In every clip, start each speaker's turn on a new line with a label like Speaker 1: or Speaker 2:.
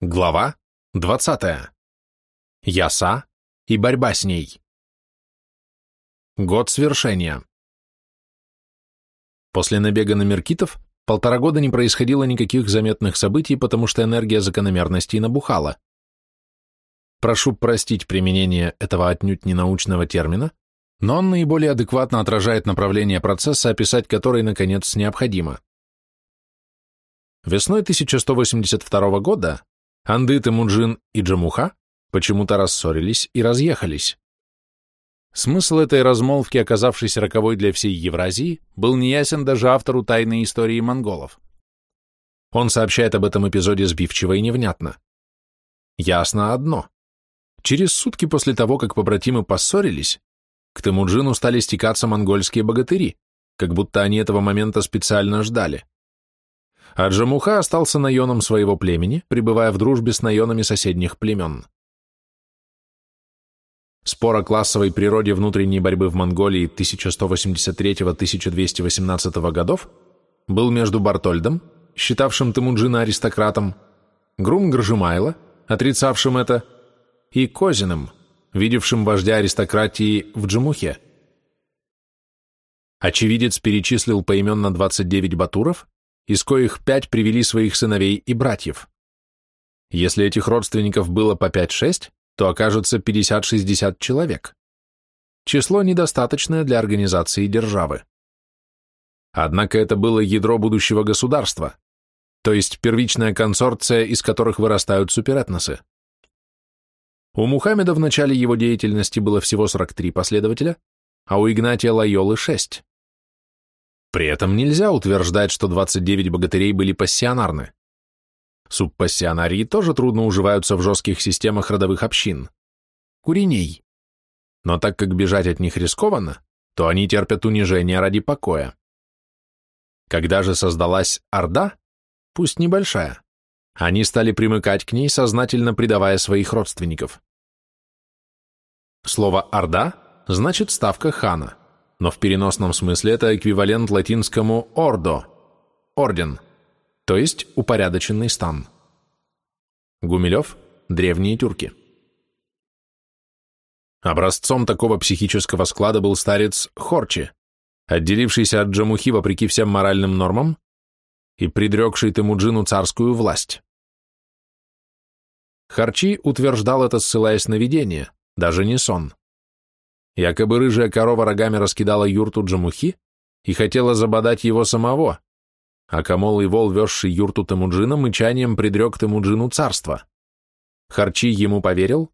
Speaker 1: Глава 20. Яса и борьба с ней. Год свершения. После набега на меркитов полтора года не происходило никаких заметных событий, потому что энергия закономерностей набухала. Прошу простить применение этого отнюдь ненаучного термина, но он наиболее адекватно отражает направление процесса, описать который, наконец, необходимо. Весной 1182 года Анды, Темуджин и Джамуха почему-то рассорились и разъехались. Смысл этой размолвки, оказавшейся роковой для всей Евразии, был неясен даже автору тайной истории монголов. Он сообщает об этом эпизоде сбивчиво и невнятно. Ясно одно. Через сутки после того, как побратимы поссорились, к Темуджину стали стекаться монгольские богатыри, как будто они этого момента специально ждали а Джамуха остался наеном своего племени, пребывая в дружбе с наенами соседних племен. Спор о классовой природе внутренней борьбы в Монголии 1183-1218 годов был между Бартольдом, считавшим Темуджина аристократом, Грум Гржимайло, отрицавшим это, и Козиным, видевшим вождя аристократии в Джамухе. Очевидец перечислил поименно 29 батуров, из коих пять привели своих сыновей и братьев. Если этих родственников было по 5-6, то окажется 50-60 человек. Число недостаточное для организации державы. Однако это было ядро будущего государства, то есть первичная консорция, из которых вырастают суперэтносы. У Мухаммеда в начале его деятельности было всего 43 последователя, а у Игнатия Лайолы 6. При этом нельзя утверждать, что 29 богатырей были пассионарны. Субпассионарии тоже трудно уживаются в жестких системах родовых общин. Куреней. Но так как бежать от них рискованно, то они терпят унижение ради покоя. Когда же создалась Орда, пусть небольшая, они стали примыкать к ней, сознательно предавая своих родственников. Слово «Орда» значит «ставка хана» но в переносном смысле это эквивалент латинскому «ордо» – орден, то есть упорядоченный стан. Гумилев – древние тюрки. Образцом такого психического склада был старец Хорчи, отделившийся от Джамухи вопреки всем моральным нормам и предрекший Темуджину царскую власть. Харчи утверждал это, ссылаясь на видение, даже не сон. Якобы рыжая корова рогами раскидала юрту Джамухи и хотела забодать его самого, а Камол вол, везший юрту Темуджина, мычанием предрек Темуджину царство. Харчи ему поверил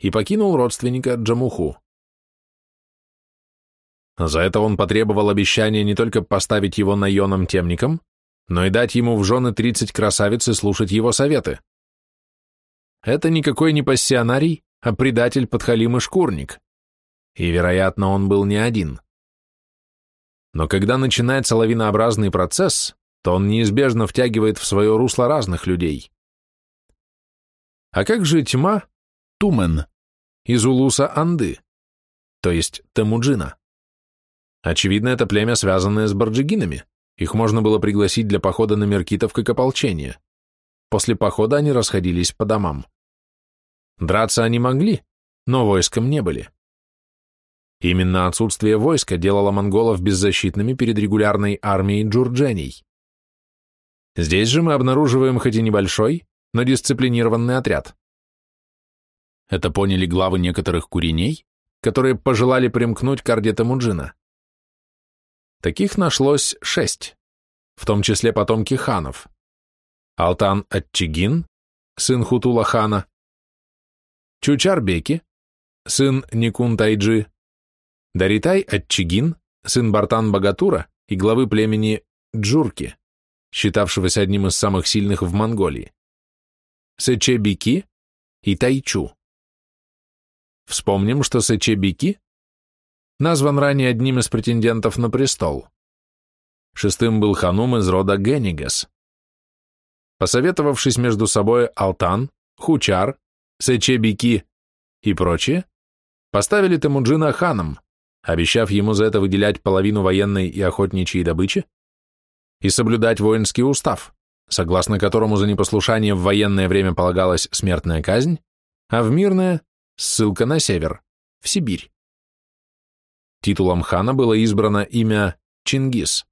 Speaker 1: и покинул родственника Джамуху. За это он потребовал обещания не только поставить его наеном темником, но и дать ему в жены тридцать красавиц и слушать его советы. Это никакой не пассионарий, а предатель подхалим и шкурник и, вероятно, он был не один. Но когда начинается лавинообразный процесс, то он неизбежно втягивает в свое русло разных людей. А как же тьма Тумен из Улуса Анды, то есть Темуджина? Очевидно, это племя, связанное с барджигинами. Их можно было пригласить для похода на Меркитов как ополчение. После похода они расходились по домам. Драться они могли, но войском не были. Именно отсутствие войска делало монголов беззащитными перед регулярной армией джурдженей. Здесь же мы обнаруживаем хоть и небольшой, но дисциплинированный отряд. Это поняли главы некоторых куреней, которые пожелали примкнуть к орде Тамуджина. Таких нашлось шесть, в том числе потомки ханов. Алтан Атчигин, сын Хутула хана, Чучарбеки, сын Никун Тайджи, Даритай Атчигин, сын Бартан Богатура и главы племени Джурки, считавшегося одним из самых сильных в Монголии, Сечебики и Тайчу. Вспомним, что Сечебики назван ранее одним из претендентов на престол. Шестым был ханум из рода Генигас. Посоветовавшись между собой Алтан, Хучар, Сечебики и прочие, поставили Темуджина ханом, обещав ему за это выделять половину военной и охотничьей добычи и соблюдать воинский устав, согласно которому за непослушание в военное время полагалась смертная казнь, а в мирное – ссылка на север, в Сибирь. Титулом хана было избрано имя Чингис.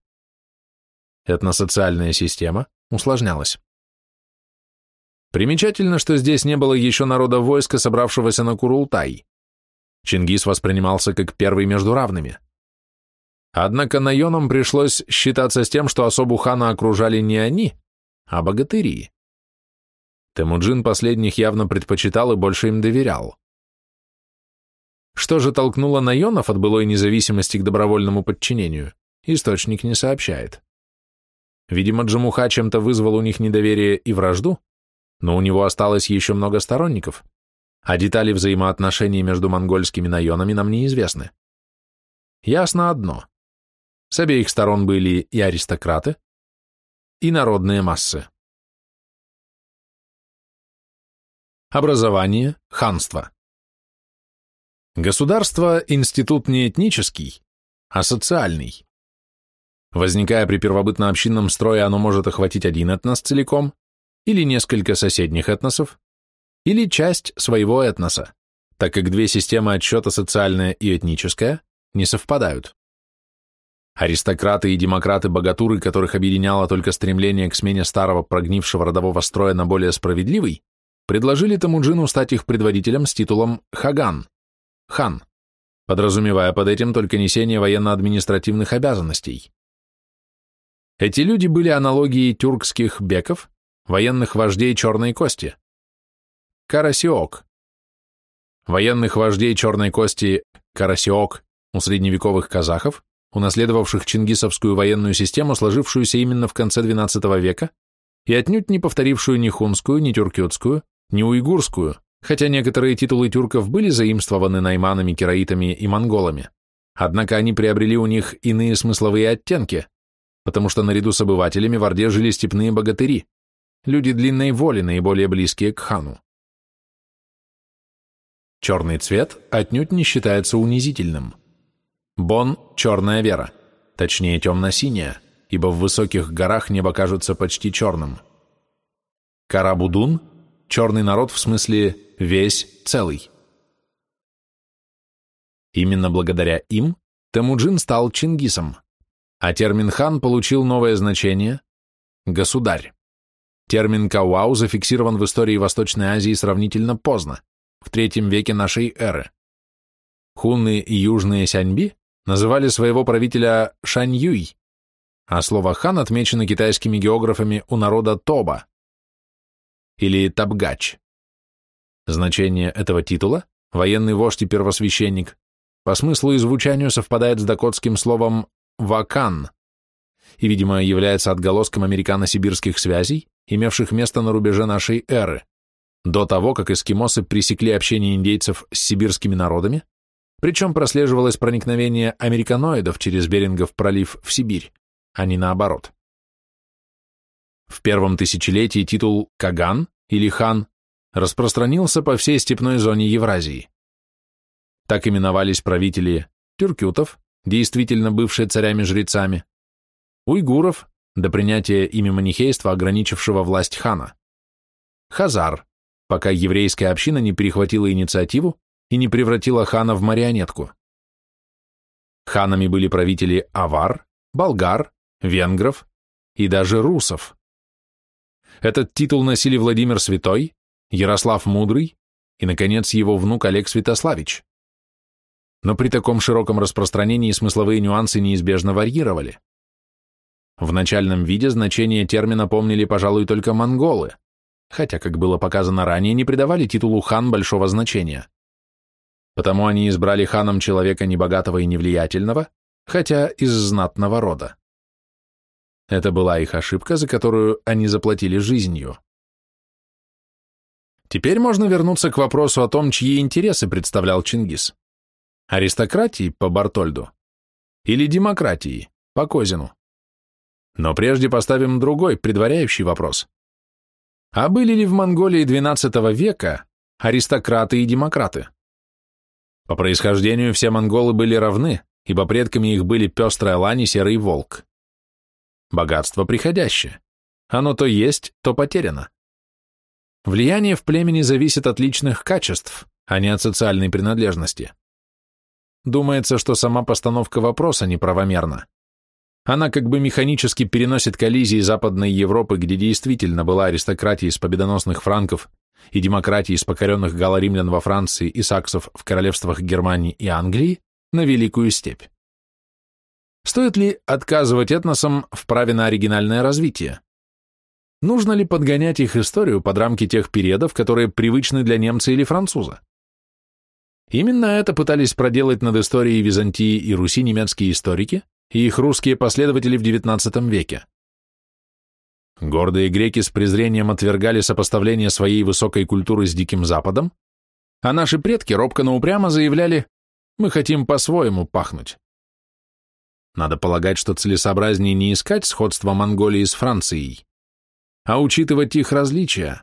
Speaker 1: Этносоциальная система усложнялась. Примечательно, что здесь не было еще народа войска, собравшегося на Курултай. Чингис воспринимался как первый между равными. Однако наёнам пришлось считаться с тем, что особу хана окружали не они, а богатыри. Темуджин последних явно предпочитал и больше им доверял. Что же толкнуло наёнов от былой независимости к добровольному подчинению, источник не сообщает. Видимо, Джамуха чем-то вызвал у них недоверие и вражду, но у него осталось еще много сторонников, а детали взаимоотношений между монгольскими наёнами нам неизвестны. Ясно одно. С обеих сторон были и аристократы, и народные массы. Образование, ханство. Государство – институт не этнический, а социальный. Возникая при первобытно-общинном строе, оно может охватить один этнос целиком, или несколько соседних этносов, или часть своего этноса, так как две системы отсчета, социальная и этническая, не совпадают. Аристократы и демократы-богатуры, которых объединяло только стремление к смене старого прогнившего родового строя на более справедливый, предложили Тамуджину стать их предводителем с титулом Хаган, хан, подразумевая под этим только несение военно-административных обязанностей. Эти люди были аналогией тюркских беков, военных вождей Черной Кости. Карасиок. Военных вождей Черной Кости Карасиок у средневековых казахов, унаследовавших чингисовскую военную систему, сложившуюся именно в конце XII века, и отнюдь не повторившую ни хунскую, ни тюркютскую, ни уйгурскую, хотя некоторые титулы тюрков были заимствованы найманами, кераитами и монголами, однако они приобрели у них иные смысловые оттенки, потому что наряду с обывателями в Орде жили степные богатыри, люди длинной воли, наиболее близкие к хану. Черный цвет отнюдь не считается унизительным. Бон – черная вера, точнее темно-синяя, ибо в высоких горах небо кажется почти черным. Карабудун – черный народ в смысле весь, целый. Именно благодаря им Темуджин стал Чингисом, а термин хан получил новое значение – государь. Термин «кауау» зафиксирован в истории Восточной Азии сравнительно поздно, в третьем веке нашей эры. Хунны и южные сяньби называли своего правителя Шаньюй, а слово «хан» отмечено китайскими географами у народа Тоба или Табгач. Значение этого титула – военный вождь и первосвященник – по смыслу и звучанию совпадает с дакотским словом «вакан» и, видимо, является отголоском американо-сибирских связей, имевших место на рубеже нашей эры, до того, как эскимосы пресекли общение индейцев с сибирскими народами, причем прослеживалось проникновение американоидов через Берингов пролив в Сибирь, а не наоборот. В первом тысячелетии титул «Каган» или «Хан» распространился по всей степной зоне Евразии. Так именовались правители тюркютов, действительно бывшие царями-жрецами, уйгуров, до принятия ими манихейства, ограничившего власть хана. Хазар, пока еврейская община не перехватила инициативу и не превратила хана в марионетку. Ханами были правители авар, болгар, венгров и даже русов. Этот титул носили Владимир Святой, Ярослав Мудрый и, наконец, его внук Олег Святославич. Но при таком широком распространении смысловые нюансы неизбежно варьировали. В начальном виде значение термина помнили, пожалуй, только монголы, хотя, как было показано ранее, не придавали титулу хан большого значения. Потому они избрали ханом человека небогатого и невлиятельного, хотя из знатного рода. Это была их ошибка, за которую они заплатили жизнью. Теперь можно вернуться к вопросу о том, чьи интересы представлял Чингис. Аристократии по Бартольду или демократии по Козину. Но прежде поставим другой, предваряющий вопрос. А были ли в Монголии XII века аристократы и демократы? По происхождению все монголы были равны, ибо предками их были пестрая лань и серый волк. Богатство приходящее. Оно то есть, то потеряно. Влияние в племени зависит от личных качеств, а не от социальной принадлежности. Думается, что сама постановка вопроса неправомерна. Она как бы механически переносит коллизии Западной Европы, где действительно была аристократия из победоносных франков и демократии из покоренных галло-римлян во Франции и саксов в королевствах Германии и Англии, на Великую Степь. Стоит ли отказывать этносам в праве на оригинальное развитие? Нужно ли подгонять их историю под рамки тех периодов, которые привычны для немца или француза? Именно это пытались проделать над историей Византии и Руси немецкие историки, и их русские последователи в XIX веке. Гордые греки с презрением отвергали сопоставление своей высокой культуры с Диким Западом, а наши предки робко, но упрямо заявляли «мы хотим по-своему пахнуть». Надо полагать, что целесообразнее не искать сходства Монголии с Францией, а учитывать их различия,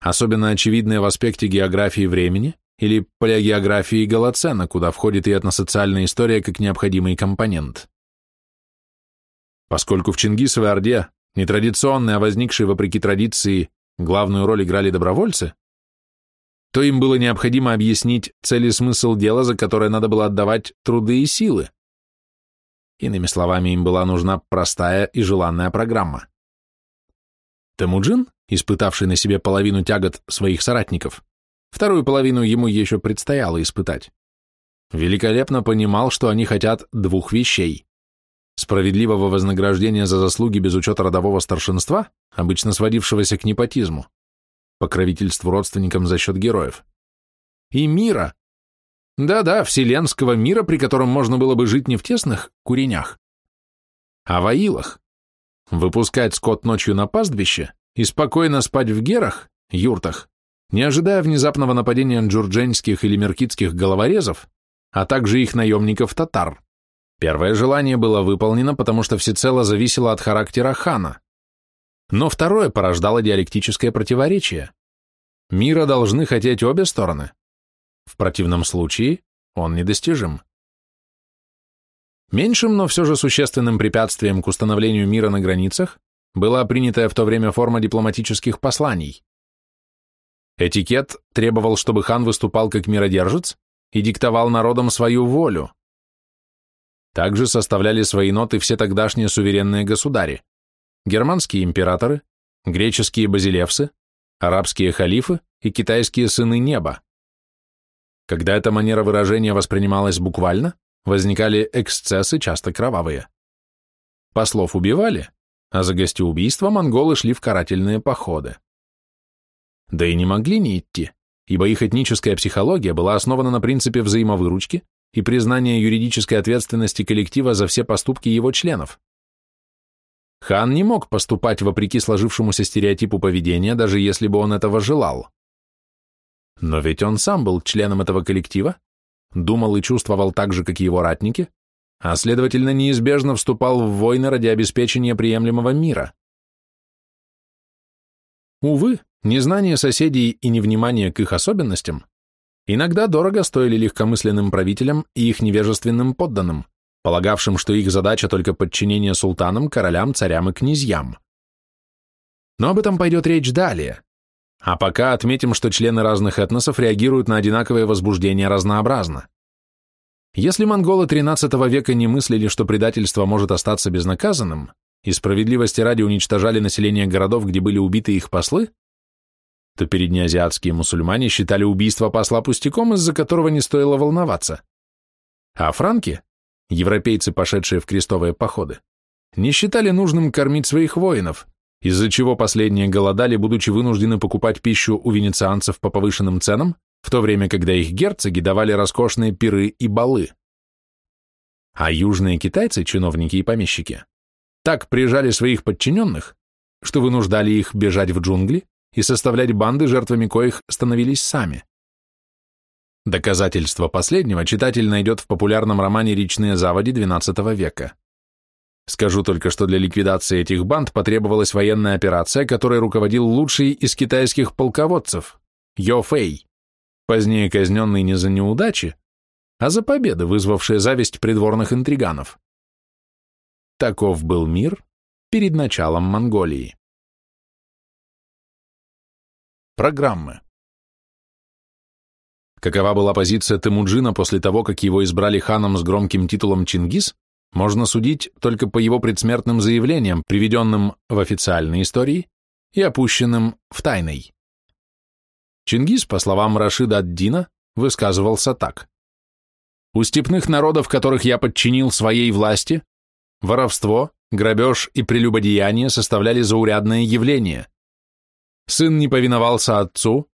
Speaker 1: особенно очевидные в аспекте географии времени или палеогеографии Голоцена, куда входит и этносоциальная история как необходимый компонент. Поскольку в Чингисовой Орде, нетрадиционные, а возникшие вопреки традиции, главную роль играли добровольцы, то им было необходимо объяснить цель и смысл дела, за которое надо было отдавать труды и силы. Иными словами, им была нужна простая и желанная программа. Темуджин, испытавший на себе половину тягот своих соратников, вторую половину ему еще предстояло испытать, великолепно понимал, что они хотят двух вещей справедливого вознаграждения за заслуги без учета родового старшинства, обычно сводившегося к непотизму, покровительству родственникам за счет героев, и мира. Да-да, вселенского мира, при котором можно было бы жить не в тесных куренях, а в аилах, выпускать скот ночью на пастбище и спокойно спать в герах, юртах, не ожидая внезапного нападения джурдженских или меркитских головорезов, а также их наемников-татар. Первое желание было выполнено, потому что всецело зависело от характера хана. Но второе порождало диалектическое противоречие. Мира должны хотеть обе стороны. В противном случае он недостижим. Меньшим, но все же существенным препятствием к установлению мира на границах была принятая в то время форма дипломатических посланий. Этикет требовал, чтобы хан выступал как миродержец и диктовал народам свою волю. Также составляли свои ноты все тогдашние суверенные государи, германские императоры, греческие базилевсы, арабские халифы и китайские сыны неба. Когда эта манера выражения воспринималась буквально, возникали эксцессы, часто кровавые. Послов убивали, а за гостеубийство монголы шли в карательные походы. Да и не могли не идти, ибо их этническая психология была основана на принципе взаимовыручки и признание юридической ответственности коллектива за все поступки его членов. Хан не мог поступать вопреки сложившемуся стереотипу поведения, даже если бы он этого желал. Но ведь он сам был членом этого коллектива, думал и чувствовал так же, как и его ратники, а следовательно неизбежно вступал в войны ради обеспечения приемлемого мира. Увы, незнание соседей и невнимание к их особенностям иногда дорого стоили легкомысленным правителям и их невежественным подданным, полагавшим, что их задача только подчинение султанам, королям, царям и князьям. Но об этом пойдет речь далее. А пока отметим, что члены разных этносов реагируют на одинаковое возбуждение разнообразно. Если монголы XIII века не мыслили, что предательство может остаться безнаказанным, и справедливости ради уничтожали население городов, где были убиты их послы, то переднеазиатские мусульмане считали убийство посла пустяком, из-за которого не стоило волноваться. А франки, европейцы, пошедшие в крестовые походы, не считали нужным кормить своих воинов, из-за чего последние голодали, будучи вынуждены покупать пищу у венецианцев по повышенным ценам, в то время, когда их герцоги давали роскошные пиры и балы. А южные китайцы, чиновники и помещики, так прижали своих подчиненных, что вынуждали их бежать в джунгли и составлять банды, жертвами коих становились сами. Доказательство последнего читатель найдет в популярном романе «Речные заводи» XII века. Скажу только, что для ликвидации этих банд потребовалась военная операция, которой руководил лучший из китайских полководцев – Йо Фэй, позднее казненный не за неудачи, а за победы, вызвавшие зависть придворных интриганов. Таков был мир перед началом Монголии. Программы. Какова была позиция Темуджина после того, как его избрали ханом с громким титулом Чингис, можно судить только по его предсмертным заявлениям, приведенным в официальной истории и опущенным в тайной. Чингис, по словам Рашида ад-Дина, высказывался так. «У степных народов, которых я подчинил своей власти, воровство, грабеж и прелюбодеяние составляли заурядное явление. Сын не повиновался отцу,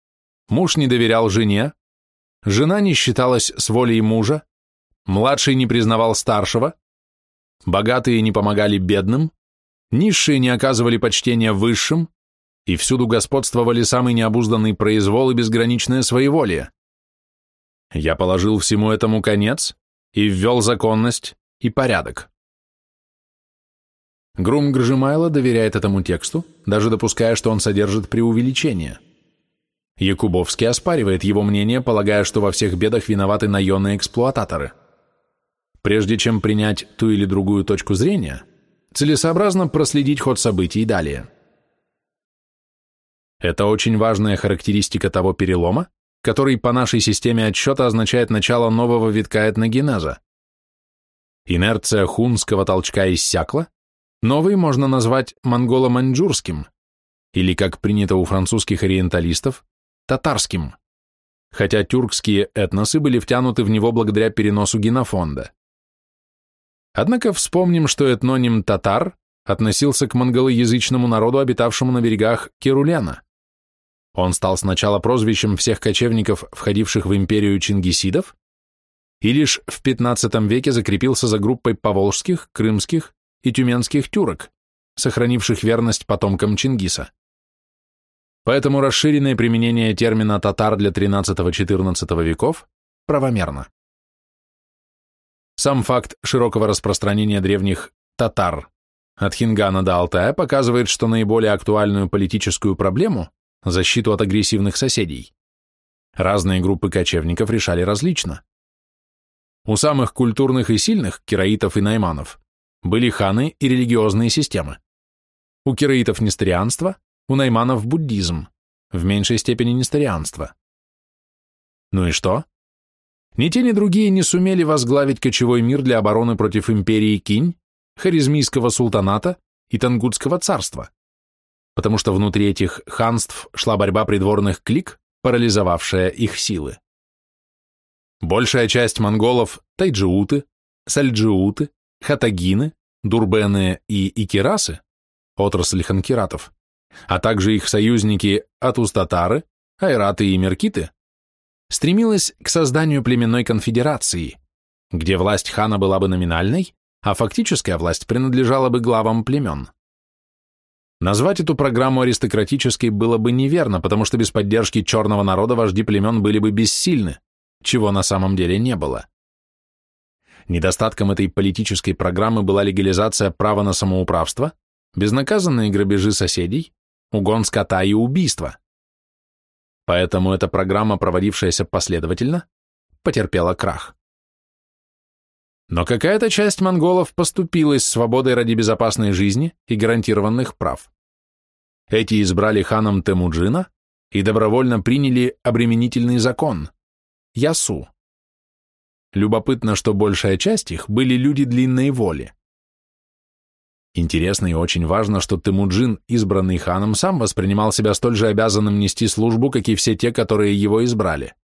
Speaker 1: муж не доверял жене, жена не считалась с волей мужа, младший не признавал старшего, богатые не помогали бедным, низшие не оказывали почтения высшим, и всюду господствовали самый необузданный произвол и безграничное своеволие. Я положил всему этому конец и ввел законность и порядок. Грум Гржимайло доверяет этому тексту, даже допуская, что он содержит преувеличение. Якубовский оспаривает его мнение, полагая, что во всех бедах виноваты наемные эксплуататоры. Прежде чем принять ту или другую точку зрения, целесообразно проследить ход событий далее. Это очень важная характеристика того перелома, который по нашей системе отсчета означает начало нового витка этногенеза. Инерция хунского толчка иссякла, Новый можно назвать монголо-маньчжурским, или, как принято у французских ориенталистов, татарским, хотя тюркские этносы были втянуты в него благодаря переносу генофонда. Однако вспомним, что этноним «татар» относился к монголоязычному народу, обитавшему на берегах Керулена. Он стал сначала прозвищем всех кочевников, входивших в империю чингисидов, и лишь в XV веке закрепился за группой поволжских, крымских и тюменских тюрок, сохранивших верность потомкам Чингиса. Поэтому расширенное применение термина «татар» для XIII-XIV веков правомерно. Сам факт широкого распространения древних «татар» от Хингана до Алтая показывает, что наиболее актуальную политическую проблему – защиту от агрессивных соседей – разные группы кочевников решали различно. У самых культурных и сильных, кираитов и найманов, были ханы и религиозные системы. У кираитов несторианство, у найманов буддизм, в меньшей степени несторианство. Ну и что? Ни те, ни другие не сумели возглавить кочевой мир для обороны против империи Кинь, Харизмийского султаната и Тангутского царства, потому что внутри этих ханств шла борьба придворных клик, парализовавшая их силы. Большая часть монголов – тайджиуты, сальджиуты, хатагины, дурбены и икерасы, отрасль ханкиратов, а также их союзники атустатары, айраты и меркиты, стремилась к созданию племенной конфедерации, где власть хана была бы номинальной, а фактическая власть принадлежала бы главам племен. Назвать эту программу аристократической было бы неверно, потому что без поддержки черного народа вожди племен были бы бессильны, чего на самом деле не было. Недостатком этой политической программы была легализация права на самоуправство, безнаказанные грабежи соседей, угон скота и убийства. Поэтому эта программа, проводившаяся последовательно, потерпела крах. Но какая-то часть монголов поступилась свободой ради безопасной жизни и гарантированных прав. Эти избрали ханом Темуджина и добровольно приняли обременительный закон – Ясу. Любопытно, что большая часть их были люди длинной воли. Интересно и очень важно, что Темуджин, избранный ханом, сам воспринимал себя столь же обязанным нести службу, как и все те, которые его избрали.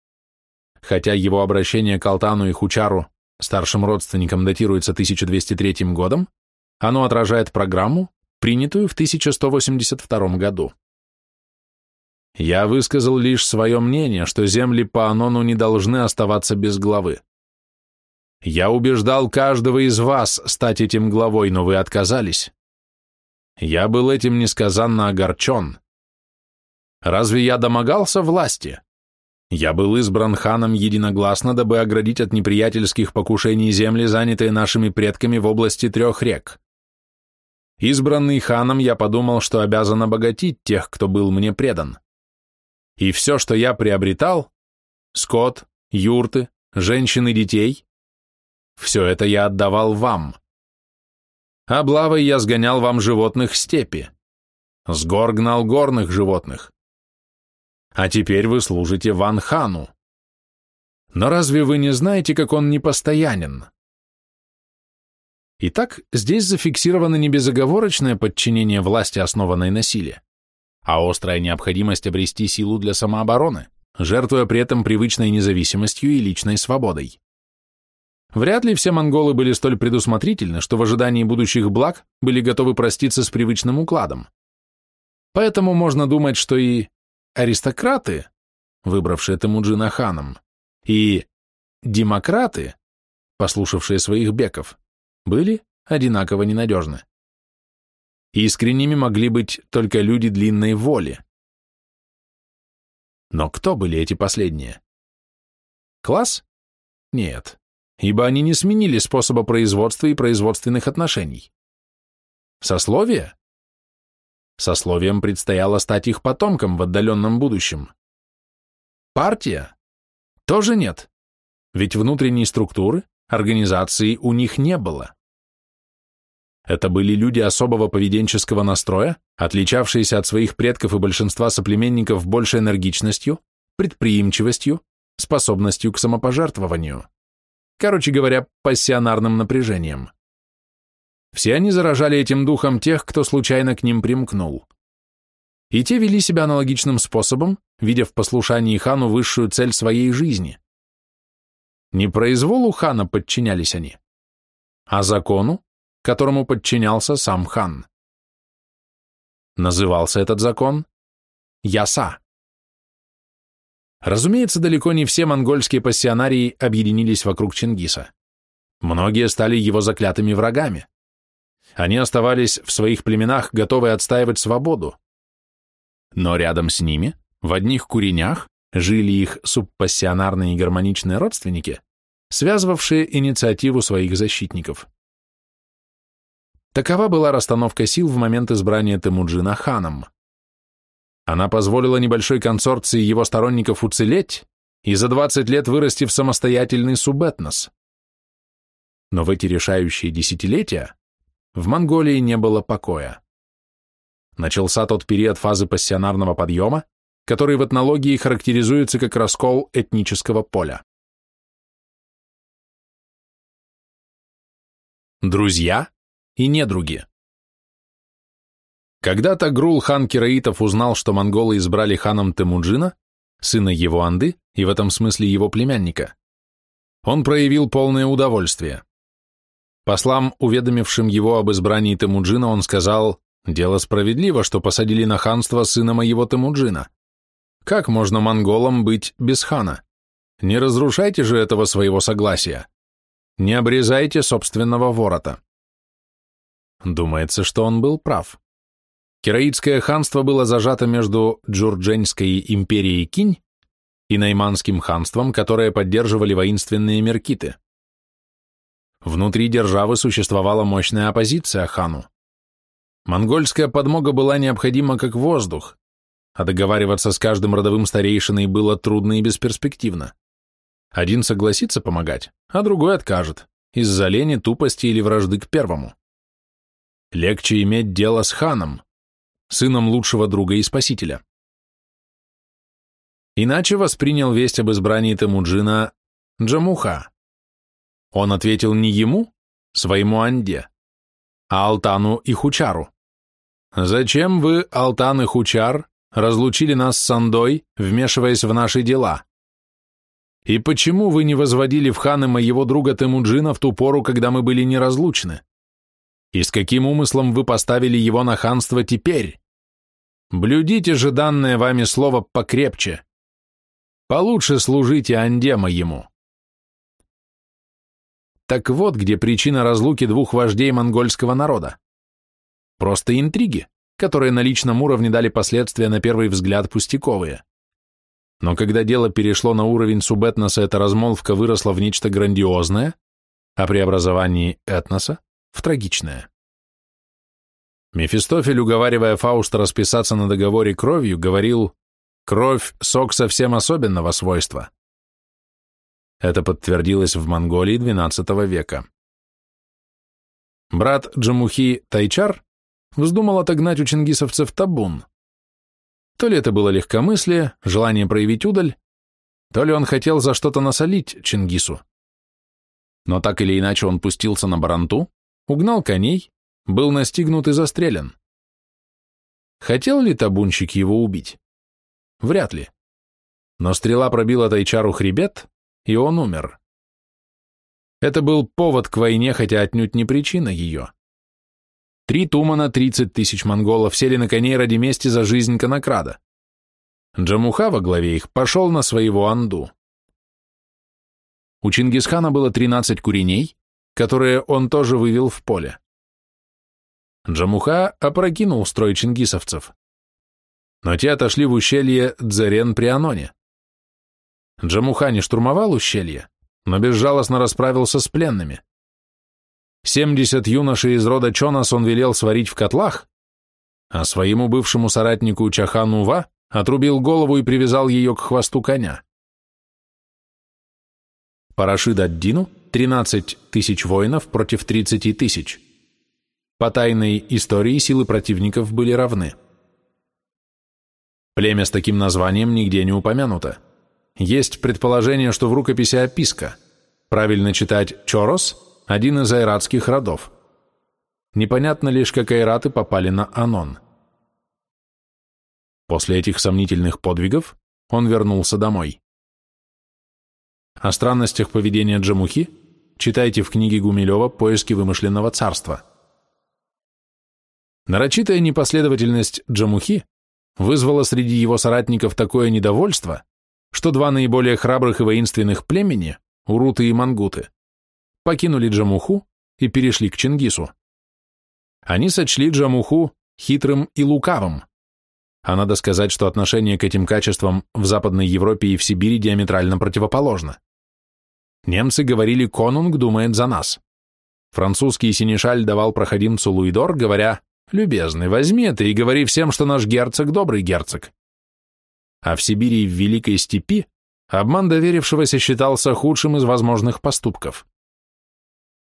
Speaker 1: Хотя его обращение к Алтану и Хучару, старшим родственникам, датируется 1203 годом, оно отражает программу, принятую в 1182 году. Я высказал лишь свое мнение, что земли по Анону не должны оставаться без главы. Я убеждал каждого из вас стать этим главой, но вы отказались. Я был этим несказанно огорчен. Разве я домогался власти? Я был избран ханом единогласно, дабы оградить от неприятельских покушений земли, занятые нашими предками в области трех рек. Избранный ханом, я подумал, что обязан обогатить тех, кто был мне предан. И все, что я приобретал — скот, юрты, женщин и детей все это я отдавал вам. Облавой я сгонял вам животных степи. С гор гнал горных животных. а теперь вы служите Ван Хану. Но разве вы не знаете, как он непостоянен? Итак, здесь зафиксировано не безоговорочное подчинение власти, основанной на силе, а острая необходимость обрести силу для самообороны, жертвуя при этом привычной независимостью и личной свободой. Вряд ли все монголы были столь предусмотрительны, что в ожидании будущих благ были готовы проститься с привычным укладом. Поэтому можно думать, что и аристократы, выбравшие Темуджина ханом, и демократы, послушавшие своих беков, были одинаково ненадежны. Искренними могли быть только люди длинной воли. Но кто были эти последние? Класс? Нет, ибо они не сменили способа производства и производственных отношений. Сословие? Сословием предстояло стать их потомком в отдаленном будущем. Партия? Тоже нет, ведь внутренней структуры, организации у них не было. Это были люди особого поведенческого настроя, отличавшиеся от своих предков и большинства соплеменников большей энергичностью, предприимчивостью, способностью к самопожертвованию. Короче говоря, пассионарным напряжением. Все они заражали этим духом тех, кто случайно к ним примкнул. И те вели себя аналогичным способом, видя в послушании хану высшую цель своей жизни. Не произволу хана подчинялись они, а закону, которому подчинялся сам хан. Назывался этот закон Яса. Разумеется, далеко не все монгольские пассионарии объединились вокруг Чингиса. Многие стали его заклятыми врагами. Они оставались в своих племенах, готовые отстаивать свободу. Но рядом с ними, в одних куренях, жили их субпассионарные и гармоничные родственники, связывавшие инициативу своих защитников. Такова была расстановка сил в момент избрания Темуджина ханом. Она позволила небольшой консорции его сторонников уцелеть и за 20 лет вырасти в самостоятельный субэтнос. Но в эти решающие десятилетия в Монголии не было покоя. Начался тот период фазы пассионарного подъема, который в этнологии характеризуется как раскол этнического поля. Друзья и недруги. Когда Тагрул хан Кираитов узнал, что монголы избрали ханом Темуджина, сына его Анды и в этом смысле его племянника, он проявил полное удовольствие. Послам, уведомившим его об избрании Темуджина, он сказал, «Дело справедливо, что посадили на ханство сына моего Темуджина. Как можно монголам быть без хана? Не разрушайте же этого своего согласия. Не обрезайте собственного ворота». Думается, что он был прав. Кераитское ханство было зажато между Джурдженской империей Кинь и Найманским ханством, которое поддерживали воинственные меркиты. Внутри державы существовала мощная оппозиция хану. Монгольская подмога была необходима как воздух, а договариваться с каждым родовым старейшиной было трудно и бесперспективно. Один согласится помогать, а другой откажет, из-за лени, тупости или вражды к первому. Легче иметь дело с ханом, сыном лучшего друга и спасителя. Иначе воспринял весть об избрании Темуджина Джамуха, он ответил не ему, своему Анде, а Алтану и Хучару. «Зачем вы, Алтан и Хучар, разлучили нас с Сандой, вмешиваясь в наши дела? И почему вы не возводили в ханы моего друга Темуджина в ту пору, когда мы были неразлучны? И с каким умыслом вы поставили его на ханство теперь? Блюдите же данное вами слово покрепче. Получше служите Анде моему». Так вот, где причина разлуки двух вождей монгольского народа. Просто интриги, которые на личном уровне дали последствия на первый взгляд пустяковые. Но когда дело перешло на уровень субэтноса, эта размолвка выросла в нечто грандиозное, а при образовании этноса – в трагичное. Мефистофель, уговаривая Фауста расписаться на договоре кровью, говорил «Кровь – сок совсем особенного свойства. Это подтвердилось в Монголии XII века. Брат Джамухи Тайчар вздумал отогнать у чингисовцев табун. То ли это было легкомыслие, желание проявить удаль, то ли он хотел за что-то насолить Чингису. Но так или иначе он пустился на баранту, угнал коней, был настигнут и застрелен. Хотел ли табунщик его убить? Вряд ли. Но стрела пробила Тайчару хребет, и он умер. Это был повод к войне, хотя отнюдь не причина ее. Три тумана, тридцать тысяч монголов сели на коней ради мести за жизнь конокрада. Джамуха во главе их пошел на своего Анду. У Чингисхана было тринадцать куреней, которые он тоже вывел в поле. Джамуха опрокинул строй чингисовцев. Но те отошли в ущелье Дзерен при Аноне. Джамуха не штурмовал ущелье, но безжалостно расправился с пленными. Семьдесят юношей из рода Чонас он велел сварить в котлах, а своему бывшему соратнику Чахану Ва отрубил голову и привязал ее к хвосту коня. Парашид Аддину – 13 тысяч воинов против 30 тысяч. По тайной истории силы противников были равны. Племя с таким названием нигде не упомянуто. Есть предположение, что в рукописи описка. Правильно читать «Чорос» – один из айратских родов. Непонятно лишь, как айраты попали на Анон. После этих сомнительных подвигов он вернулся домой. О странностях поведения Джамухи читайте в книге Гумилева «Поиски вымышленного царства». Нарочитая непоследовательность Джамухи вызвала среди его соратников такое недовольство, что два наиболее храбрых и воинственных племени, Уруты и Мангуты, покинули Джамуху и перешли к Чингису. Они сочли Джамуху хитрым и лукавым, а надо сказать, что отношение к этим качествам в Западной Европе и в Сибири диаметрально противоположно. Немцы говорили «Конунг думает за нас». Французский синешаль давал проходимцу Луидор, говоря Любезный, возьми это и говори всем, что наш герцог добрый герцог. А в Сибири и в Великой Степи обман доверившегося считался худшим из возможных поступков.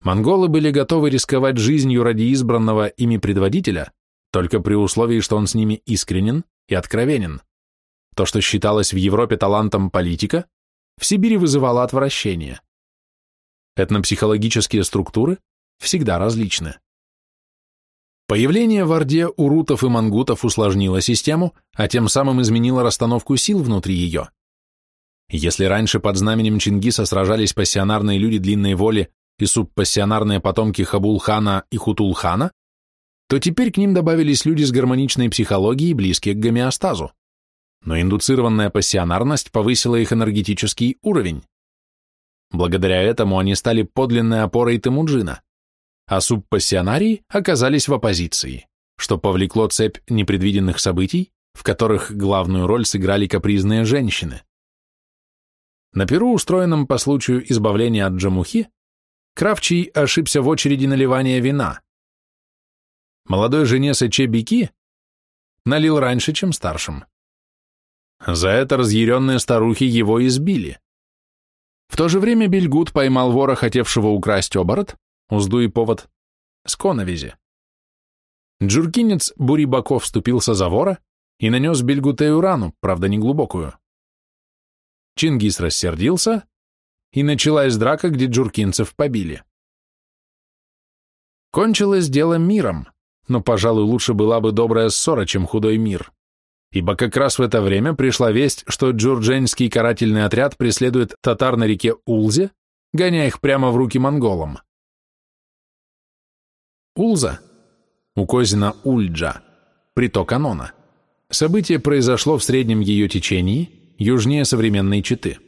Speaker 1: Монголы были готовы рисковать жизнью ради избранного ими предводителя, только при условии, что он с ними искренен и откровенен. То, что считалось в Европе талантом политика, в Сибири вызывало отвращение. Этнопсихологические структуры всегда различны. Появление в Орде урутов и мангутов усложнило систему, а тем самым изменило расстановку сил внутри ее. Если раньше под знаменем Чингиса сражались пассионарные люди длинной воли и субпассионарные потомки Хабулхана и Хутулхана, то теперь к ним добавились люди с гармоничной психологией, близкие к гомеостазу. Но индуцированная пассионарность повысила их энергетический уровень. Благодаря этому они стали подлинной опорой Темуджина а субпассионарии оказались в оппозиции, что повлекло цепь непредвиденных событий, в которых главную роль сыграли капризные женщины. На перу, устроенном по случаю избавления от Джамухи, Кравчий ошибся в очереди наливания вина. Молодой жене Сече Бики налил раньше, чем старшим. За это разъяренные старухи его избили. В то же время Бельгут поймал вора, хотевшего украсть оборот, узду и повод, с коновизи. Джуркинец Бурибаков вступился за вора и нанес Бельгутею рану, правда, не глубокую. Чингис рассердился, и началась драка, где джуркинцев побили. Кончилось дело миром, но, пожалуй, лучше была бы добрая ссора, чем худой мир, ибо как раз в это время пришла весть, что джурдженский карательный отряд преследует татар на реке Улзе, гоняя их прямо в руки монголам. Улза, у Козина Ульджа, приток Анона. Событие произошло в среднем ее течении, южнее современной Читы.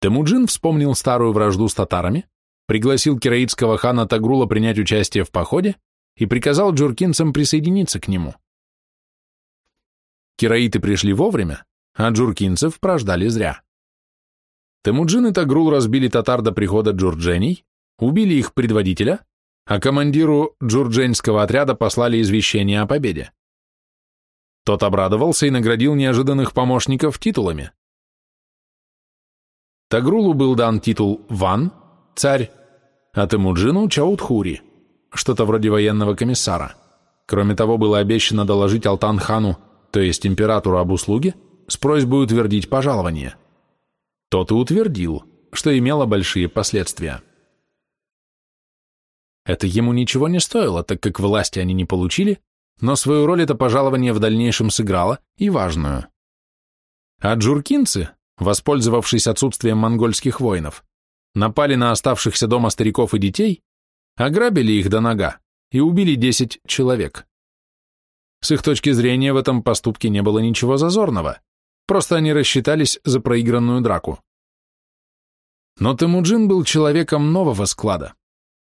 Speaker 1: Темуджин вспомнил старую вражду с татарами, пригласил кираитского хана Тагрула принять участие в походе и приказал джуркинцам присоединиться к нему. Кираиты пришли вовремя, а джуркинцев прождали зря. Темуджин и Тагрул разбили татар до прихода джурджений, убили их предводителя, а командиру джурдженского отряда послали извещение о победе. Тот обрадовался и наградил неожиданных помощников титулами. Тагрулу был дан титул «Ван», «Царь», а Темуджину – Чаудхури, что-то вроде военного комиссара. Кроме того, было обещано доложить Алтан-хану то есть императору об услуге, с просьбой утвердить пожалование. Тот и утвердил, что имело большие последствия. Это ему ничего не стоило, так как власти они не получили, но свою роль это пожалование в дальнейшем сыграло, и важную. А джуркинцы, воспользовавшись отсутствием монгольских воинов, напали на оставшихся дома стариков и детей, ограбили их до нога и убили 10 человек. С их точки зрения в этом поступке не было ничего зазорного, просто они рассчитались за проигранную драку. Но Темуджин был человеком нового склада,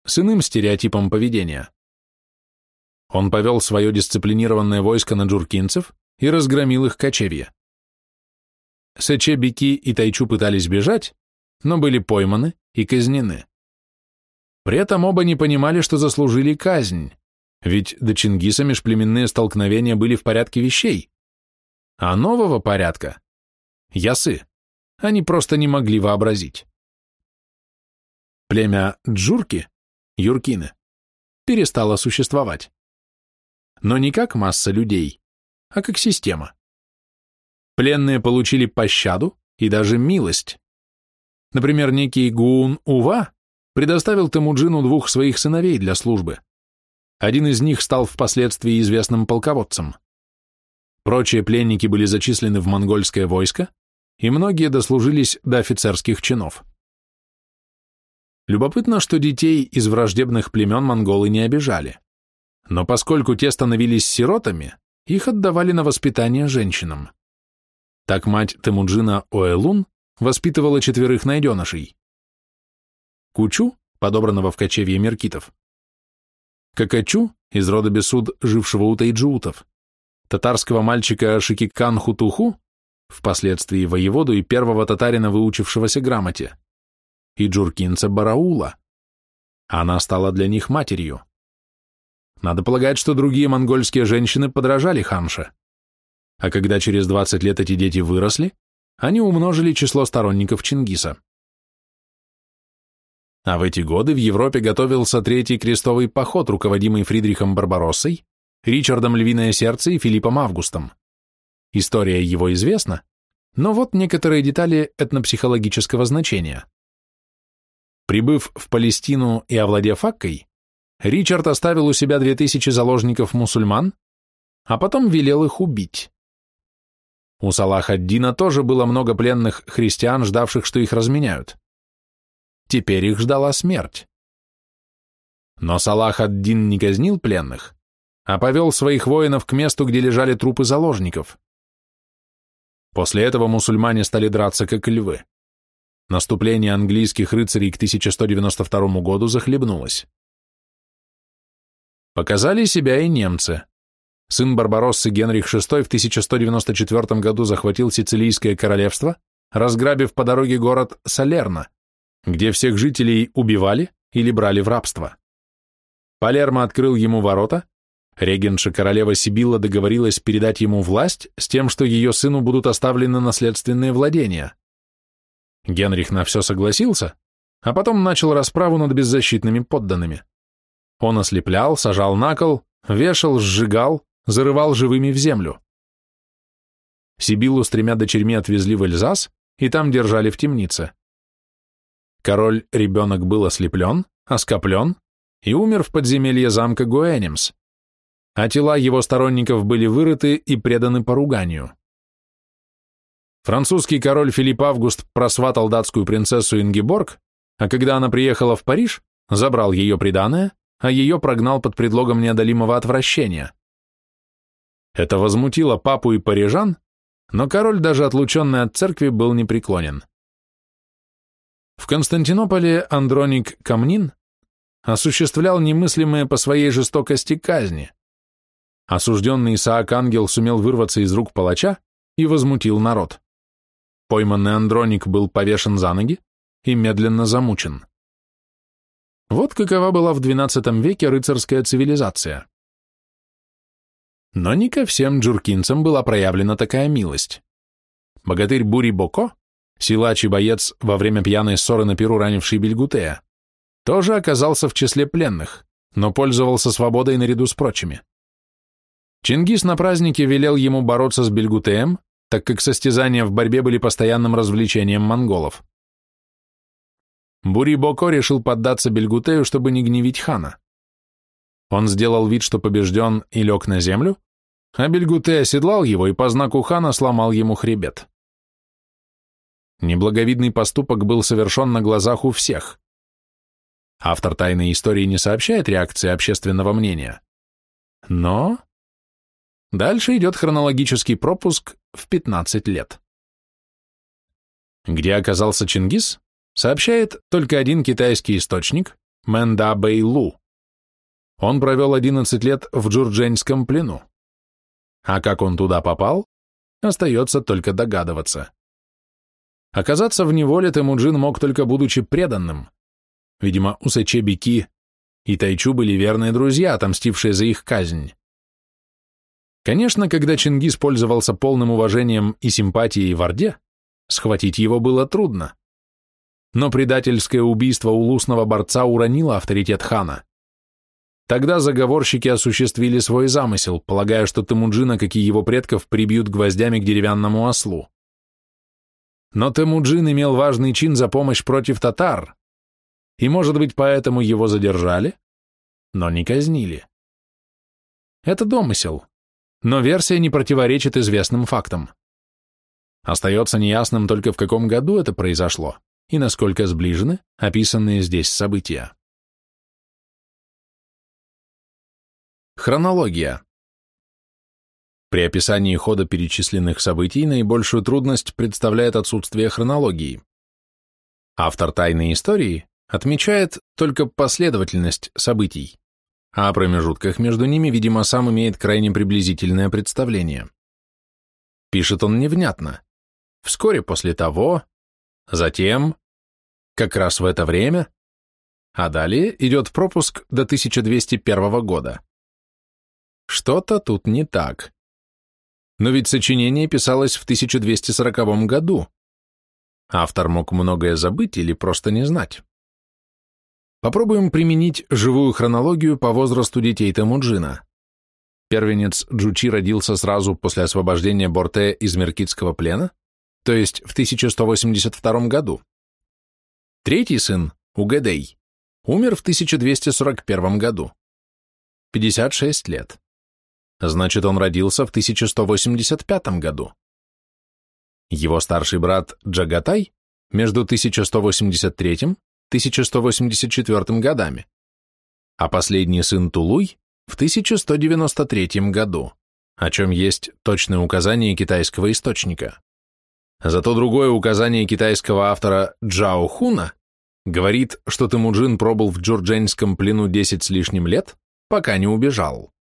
Speaker 1: с иным стереотипом поведения. Он повел свое дисциплинированное войско на джуркинцев и разгромил их кочевье. Сечебики и Тайчу пытались бежать, но были пойманы и казнены. При этом оба не понимали, что заслужили казнь, ведь до Чингиса межплеменные столкновения были в порядке вещей, а нового порядка, ясы, они просто не могли вообразить. Племя Джурки, Юркины, перестало существовать. Но не как масса людей, а как система. Пленные получили пощаду и даже милость. Например, некий Гуун Ува предоставил Темуджину двух своих сыновей для службы. Один из них стал впоследствии известным полководцем. Прочие пленники были зачислены в монгольское войско, и многие дослужились до офицерских чинов. Любопытно, что детей из враждебных племен монголы не обижали. Но поскольку те становились сиротами, их отдавали на воспитание женщинам. Так мать Темуджина Оэлун воспитывала четверых найденышей. Кучу, подобранного в кочевье меркитов, Какачу, из рода Бесуд, жившего у тайджиутов, татарского мальчика Шикикан Хутуху, впоследствии воеводу и первого татарина, выучившегося грамоте, и джуркинца Бараула. Она стала для них матерью. Надо полагать, что другие монгольские женщины подражали ханше. А когда через 20 лет эти дети выросли, они умножили число сторонников Чингиса. А в эти годы в Европе готовился Третий крестовый поход, руководимый Фридрихом Барбароссой, Ричардом Львиное Сердце и Филиппом Августом. История его известна, но вот некоторые детали этнопсихологического значения. Прибыв в Палестину и овладев Аккой, Ричард оставил у себя две тысячи заложников-мусульман, а потом велел их убить. У Салаха-Дина тоже было много пленных христиан, ждавших, что их разменяют. Теперь их ждала смерть. Но Салах ад-Дин не казнил пленных, а повел своих воинов к месту, где лежали трупы заложников. После этого мусульмане стали драться как львы. Наступление английских рыцарей к 1192 году захлебнулось. Показали себя и немцы. Сын Барбароссы Генрих VI в 1194 году захватил Сицилийское королевство, разграбив по дороге город Салерно где всех жителей убивали или брали в рабство. Палермо открыл ему ворота, регенша королева Сибилла договорилась передать ему власть с тем, что ее сыну будут оставлены наследственные владения. Генрих на все согласился, а потом начал расправу над беззащитными подданными. Он ослеплял, сажал на кол, вешал, сжигал, зарывал живыми в землю. Сибиллу с тремя дочерьми отвезли в Эльзас и там держали в темнице. Король-ребенок был ослеплен, оскоплен и умер в подземелье замка Гуэнимс, а тела его сторонников были вырыты и преданы поруганию. Французский король Филипп Август просватал датскую принцессу Ингеборг, а когда она приехала в Париж, забрал ее приданое, а ее прогнал под предлогом неодолимого отвращения. Это возмутило папу и парижан, но король, даже отлученный от церкви, был непреклонен. В Константинополе Андроник Камнин осуществлял немыслимые по своей жестокости казни. Осужденный Исаак Ангел сумел вырваться из рук палача и возмутил народ. Пойманный Андроник был повешен за ноги и медленно замучен. Вот какова была в XII веке рыцарская цивилизация. Но не ко всем джуркинцам была проявлена такая милость. Богатырь Бури Боко Силач и боец, во время пьяной ссоры на перу ранивший Бельгутея, тоже оказался в числе пленных, но пользовался свободой наряду с прочими. Чингис на празднике велел ему бороться с Бельгутеем, так как состязания в борьбе были постоянным развлечением монголов. Бурибоко решил поддаться Бельгутею, чтобы не гневить хана. Он сделал вид, что побежден, и лег на землю, а Бельгуте оседлал его и по знаку хана сломал ему хребет. Неблаговидный поступок был совершен на глазах у всех. Автор «Тайной истории» не сообщает реакции общественного мнения. Но дальше идет хронологический пропуск в 15 лет. Где оказался Чингис, сообщает только один китайский источник – Мэнда Бэйлу. Он провел 11 лет в джурдженском плену. А как он туда попал, остается только догадываться. Оказаться в неволе Темуджин мог только будучи преданным. Видимо, Усаче Бики и Тайчу были верные друзья, отомстившие за их казнь. Конечно, когда Чингис пользовался полным уважением и симпатией в Орде, схватить его было трудно. Но предательское убийство улусного борца уронило авторитет хана. Тогда заговорщики осуществили свой замысел, полагая, что Темуджина, как и его предков, прибьют гвоздями к деревянному ослу. Но Темуджин имел важный чин за помощь против татар, и, может быть, поэтому его задержали, но не казнили. Это домысел, но версия не противоречит известным фактам. Остается неясным только в каком году это произошло и насколько сближены описанные здесь события. Хронология. При описании хода перечисленных событий наибольшую трудность представляет отсутствие хронологии. Автор «Тайной истории» отмечает только последовательность событий, а о промежутках между ними, видимо, сам имеет крайне приблизительное представление. Пишет он невнятно. Вскоре после того, затем, как раз в это время, а далее идет пропуск до 1201 года. Что-то тут не так. Но ведь сочинение писалось в 1240 году. Автор мог многое забыть или просто не знать. Попробуем применить живую хронологию по возрасту детей Темуджина. Первенец Джучи родился сразу после освобождения Борте из Меркитского плена, то есть в 1182 году. Третий сын, Угадей, умер в 1241 году. 56 лет. Значит, он родился в 1185 году. Его старший брат Джагатай между 1183 и 1184 годами, а последний сын Тулуй в 1193 году, о чем есть точное указание китайского источника. Зато другое указание китайского автора Джао Хуна говорит, что Темуджин пробыл в джурдженском плену 10 с лишним лет, пока не убежал.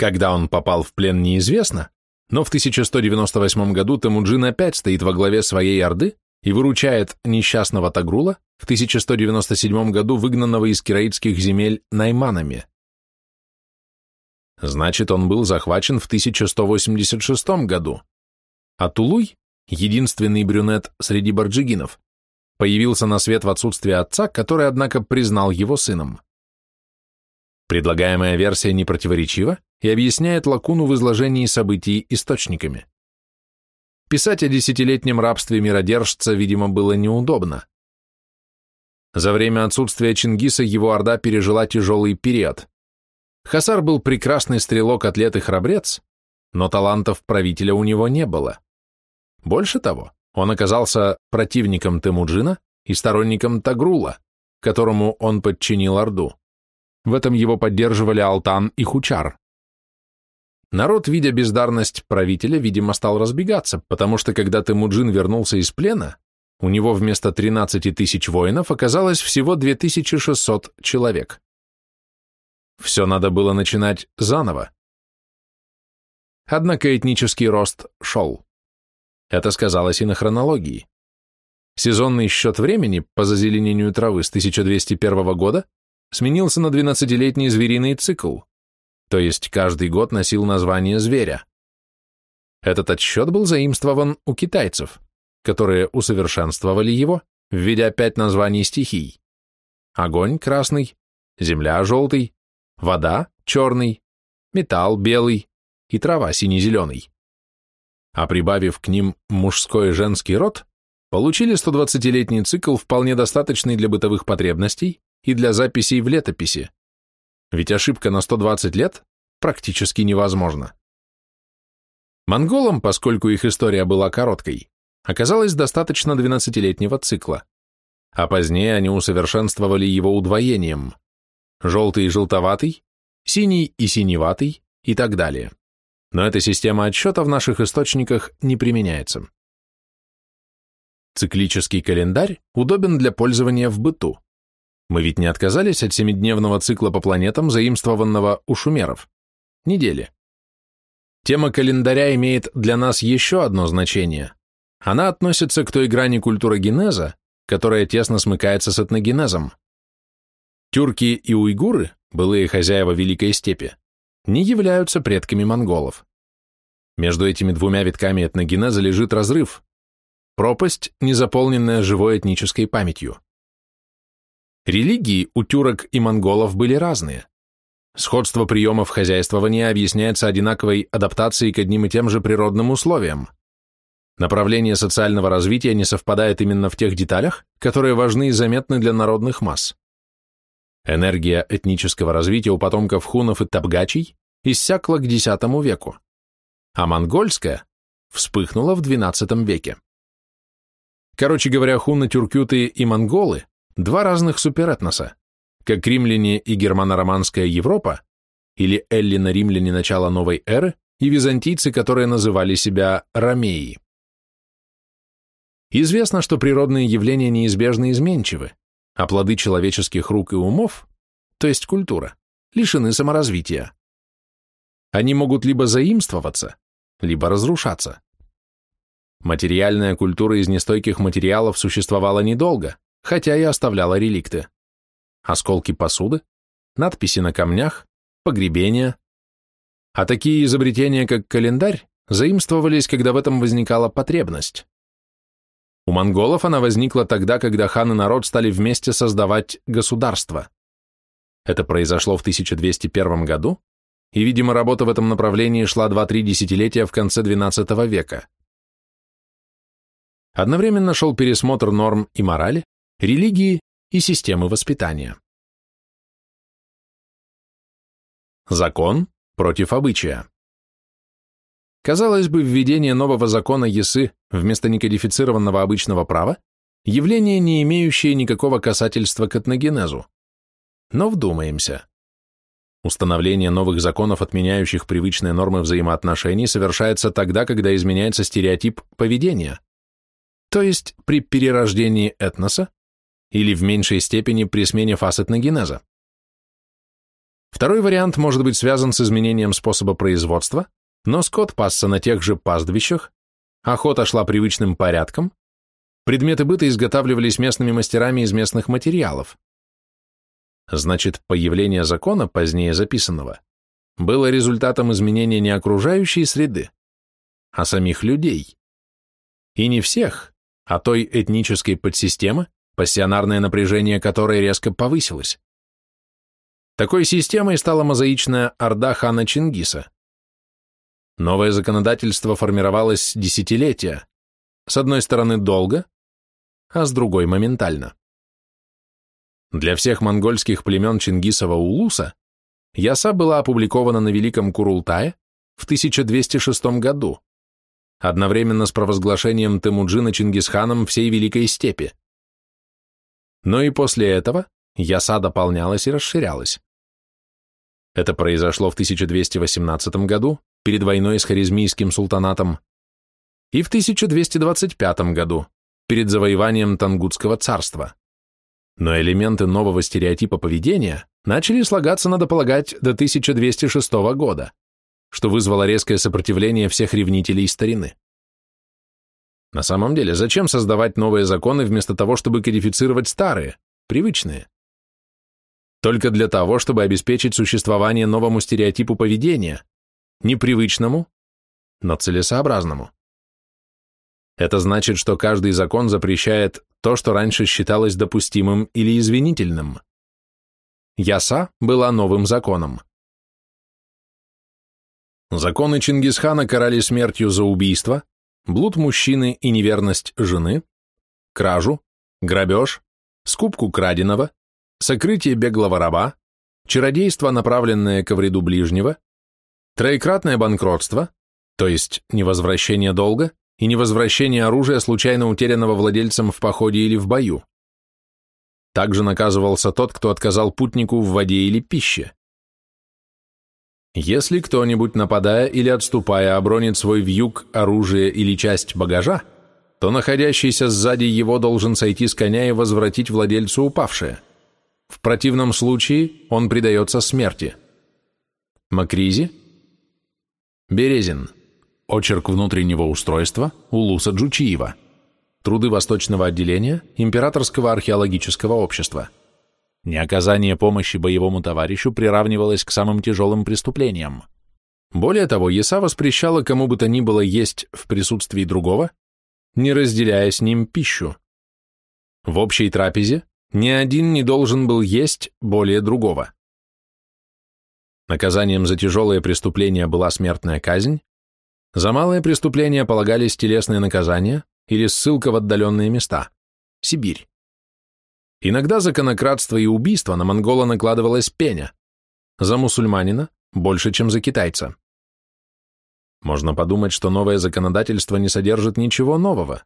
Speaker 1: Когда он попал в плен, неизвестно, но в 1198 году Темуджин опять стоит во главе своей орды и выручает несчастного Тагрула, в 1197 году выгнанного из кираитских земель найманами. Значит, он был захвачен в 1186 году, а Тулуй, единственный брюнет среди барджигинов, появился на свет в отсутствие отца, который, однако, признал его сыном. Предлагаемая версия не противоречива и объясняет лакуну в изложении событий источниками. Писать о десятилетнем рабстве миродержца, видимо, было неудобно. За время отсутствия Чингиса его орда пережила тяжелый период. Хасар был прекрасный стрелок, атлет и храбрец, но талантов правителя у него не было. Больше того, он оказался противником Темуджина и сторонником Тагрула, которому он подчинил Орду. В этом его поддерживали Алтан и Хучар. Народ, видя бездарность правителя, видимо, стал разбегаться, потому что когда Темуджин вернулся из плена, у него вместо 13 тысяч воинов оказалось всего 2600 человек. Все надо было начинать заново. Однако этнический рост шел. Это сказалось и на хронологии. Сезонный счет времени по зазеленению травы с 1201 года сменился на 12-летний звериный цикл, то есть каждый год носил название зверя. Этот отсчет был заимствован у китайцев, которые усовершенствовали его, введя пять названий стихий. Огонь – красный, земля – желтый, вода – черный, металл белый и трава сине-зеленый. А прибавив к ним мужской и женский род, получили 120-летний цикл, вполне достаточный для бытовых потребностей и для записей в летописи, ведь ошибка на 120 лет практически невозможна. Монголам, поскольку их история была короткой, оказалось достаточно 12-летнего цикла, а позднее они усовершенствовали его удвоением – желтый и желтоватый, синий и синеватый и так далее. Но эта система отсчета в наших источниках не применяется. Циклический календарь удобен для пользования в быту. Мы ведь не отказались от семидневного цикла по планетам, заимствованного у шумеров. Недели. Тема календаря имеет для нас еще одно значение. Она относится к той грани культурогенеза, которая тесно смыкается с этногенезом. Тюрки и уйгуры, былые хозяева Великой Степи, не являются предками монголов. Между этими двумя витками этногенеза лежит разрыв, пропасть, не заполненная живой этнической памятью. Религии у тюрок и монголов были разные. Сходство приемов хозяйствования объясняется одинаковой адаптацией к одним и тем же природным условиям. Направление социального развития не совпадает именно в тех деталях, которые важны и заметны для народных масс. Энергия этнического развития у потомков хунов и табгачей иссякла к X веку, а монгольская вспыхнула в XII веке. Короче говоря, хуны, тюркюты и монголы – два разных суперэтноса, как римляне и германо-романская Европа, или эллино-римляне начала новой эры, и византийцы, которые называли себя ромеи. Известно, что природные явления неизбежно изменчивы, а плоды человеческих рук и умов, то есть культура, лишены саморазвития. Они могут либо заимствоваться, либо разрушаться. Материальная культура из нестойких материалов существовала недолго, хотя и оставляла реликты. Осколки посуды, надписи на камнях, погребения. А такие изобретения, как календарь, заимствовались, когда в этом возникала потребность. У монголов она возникла тогда, когда хан и народ стали вместе создавать государство. Это произошло в 1201 году, и, видимо, работа в этом направлении шла 2-3 десятилетия в конце XII века. Одновременно шел пересмотр норм и морали, религии и системы воспитания. Закон против обычая. Казалось бы, введение нового закона ЕСы вместо некодифицированного обычного права – явление, не имеющее никакого касательства к этногенезу. Но вдумаемся. Установление новых законов, отменяющих привычные нормы взаимоотношений, совершается тогда, когда изменяется стереотип поведения, то есть при перерождении этноса или в меньшей степени при смене фаз этногенеза. Второй вариант может быть связан с изменением способа производства, но скот пасся на тех же пастбищах, охота шла привычным порядком, предметы быта изготавливались местными мастерами из местных материалов. Значит, появление закона, позднее записанного, было результатом изменения не окружающей среды, а самих людей. И не всех, а той этнической подсистемы, пассионарное напряжение которой резко повысилось. Такой системой стала мозаичная орда хана Чингиса. Новое законодательство формировалось десятилетия, с одной стороны долго, а с другой моментально. Для всех монгольских племен Чингисова Улуса Яса была опубликована на Великом Курултае в 1206 году, одновременно с провозглашением Темуджина Чингисханом всей Великой Степи. Но и после этого Яса дополнялась и расширялась. Это произошло в 1218 году, перед войной с Харизмийским султанатом, и в 1225 году, перед завоеванием Тангутского царства но элементы нового стереотипа поведения начали слагаться, надо полагать, до 1206 года, что вызвало резкое сопротивление всех ревнителей старины. На самом деле, зачем создавать новые законы вместо того, чтобы кодифицировать старые, привычные? Только для того, чтобы обеспечить существование новому стереотипу поведения, непривычному, но целесообразному. Это значит, что каждый закон запрещает то, что раньше считалось допустимым или извинительным. Яса была новым законом. Законы Чингисхана карали смертью за убийство, блуд мужчины и неверность жены, кражу, грабеж, скупку краденого, сокрытие беглого раба, чародейство, направленное ко вреду ближнего, троекратное банкротство, то есть невозвращение долга и невозвращение оружия, случайно утерянного владельцем в походе или в бою. Также наказывался тот, кто отказал путнику в воде или пище. Если кто-нибудь, нападая или отступая, обронит свой вьюг, оружие или часть багажа, то находящийся сзади его должен сойти с коня и возвратить владельцу упавшее. В противном случае он предается смерти. Макризи? Березин. Очерк внутреннего устройства Улуса Джучиева. Труды Восточного отделения Императорского археологического общества. Неоказание помощи боевому товарищу приравнивалось к самым тяжелым преступлениям. Более того, ЕСА воспрещала кому бы то ни было есть в присутствии другого, не разделяя с ним пищу. В общей трапезе ни один не должен был есть более другого. Наказанием за тяжелые преступления была смертная казнь, за малые преступления полагались телесные наказания, или ссылка в отдаленные места. Сибирь. Иногда за конократство и убийство на монгола накладывалась пеня, за мусульманина больше, чем за китайца. Можно подумать, что новое законодательство не содержит ничего нового.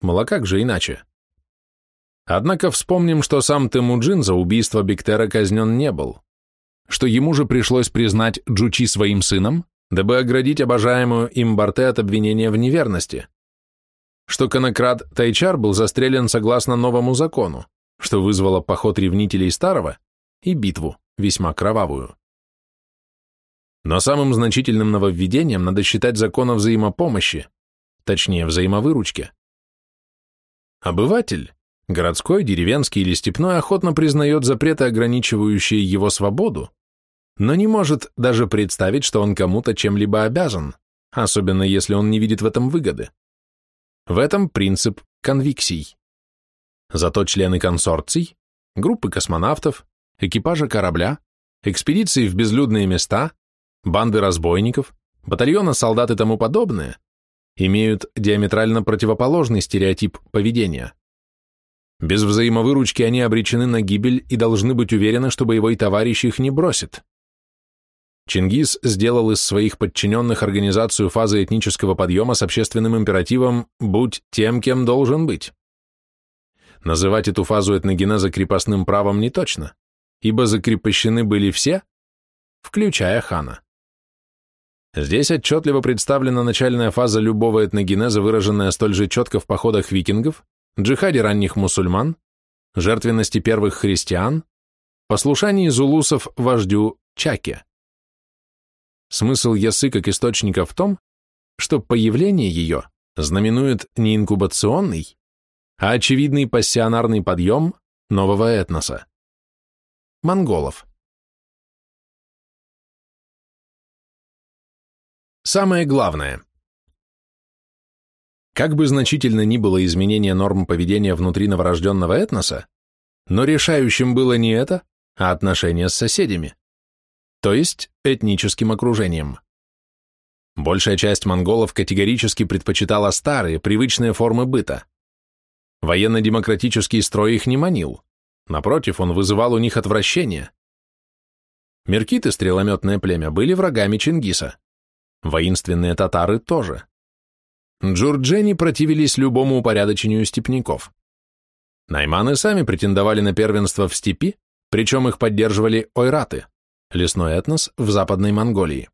Speaker 1: Мало как же иначе? Однако вспомним, что сам Темуджин за убийство Бектера казнен не был, что ему же пришлось признать Джучи своим сыном, дабы оградить обожаемую им Барте от обвинения в неверности что конократ Тайчар был застрелен согласно новому закону, что вызвало поход ревнителей старого и битву, весьма кровавую. Но самым значительным нововведением надо считать закон о взаимопомощи, точнее, взаимовыручке. Обыватель, городской, деревенский или степной, охотно признает запреты, ограничивающие его свободу, но не может даже представить, что он кому-то чем-либо обязан, особенно если он не видит в этом выгоды. В этом принцип конвиксий. Зато члены консорций, группы космонавтов, экипажа корабля, экспедиции в безлюдные места, банды разбойников, батальона солдат и тому подобное имеют диаметрально противоположный стереотип поведения. Без взаимовыручки они обречены на гибель и должны быть уверены, что боевой товарищ их не бросит. Чингис сделал из своих подчиненных организацию фазы этнического подъема с общественным императивом «будь тем, кем должен быть». Называть эту фазу этногенеза крепостным правом не точно, ибо закрепощены были все, включая хана. Здесь отчетливо представлена начальная фаза любого этногенеза, выраженная столь же четко в походах викингов, джихаде ранних мусульман, жертвенности первых христиан, послушании зулусов вождю Чаке. Смысл ясы как источника в том, что появление ее знаменует не инкубационный, а очевидный пассионарный подъем нового этноса – монголов. Самое главное. Как бы значительно ни было изменение норм поведения внутри новорожденного этноса, но решающим было не это, а отношения с соседями то есть этническим окружением. Большая часть монголов категорически предпочитала старые, привычные формы быта. Военно-демократический строй их не манил, напротив, он вызывал у них отвращение. Меркиты, стрелометное племя, были врагами Чингиса. Воинственные татары тоже. Джурджени противились любому упорядочению степняков. Найманы сами претендовали на первенство в степи, причем их поддерживали ойраты лесной этнос в Западной Монголии.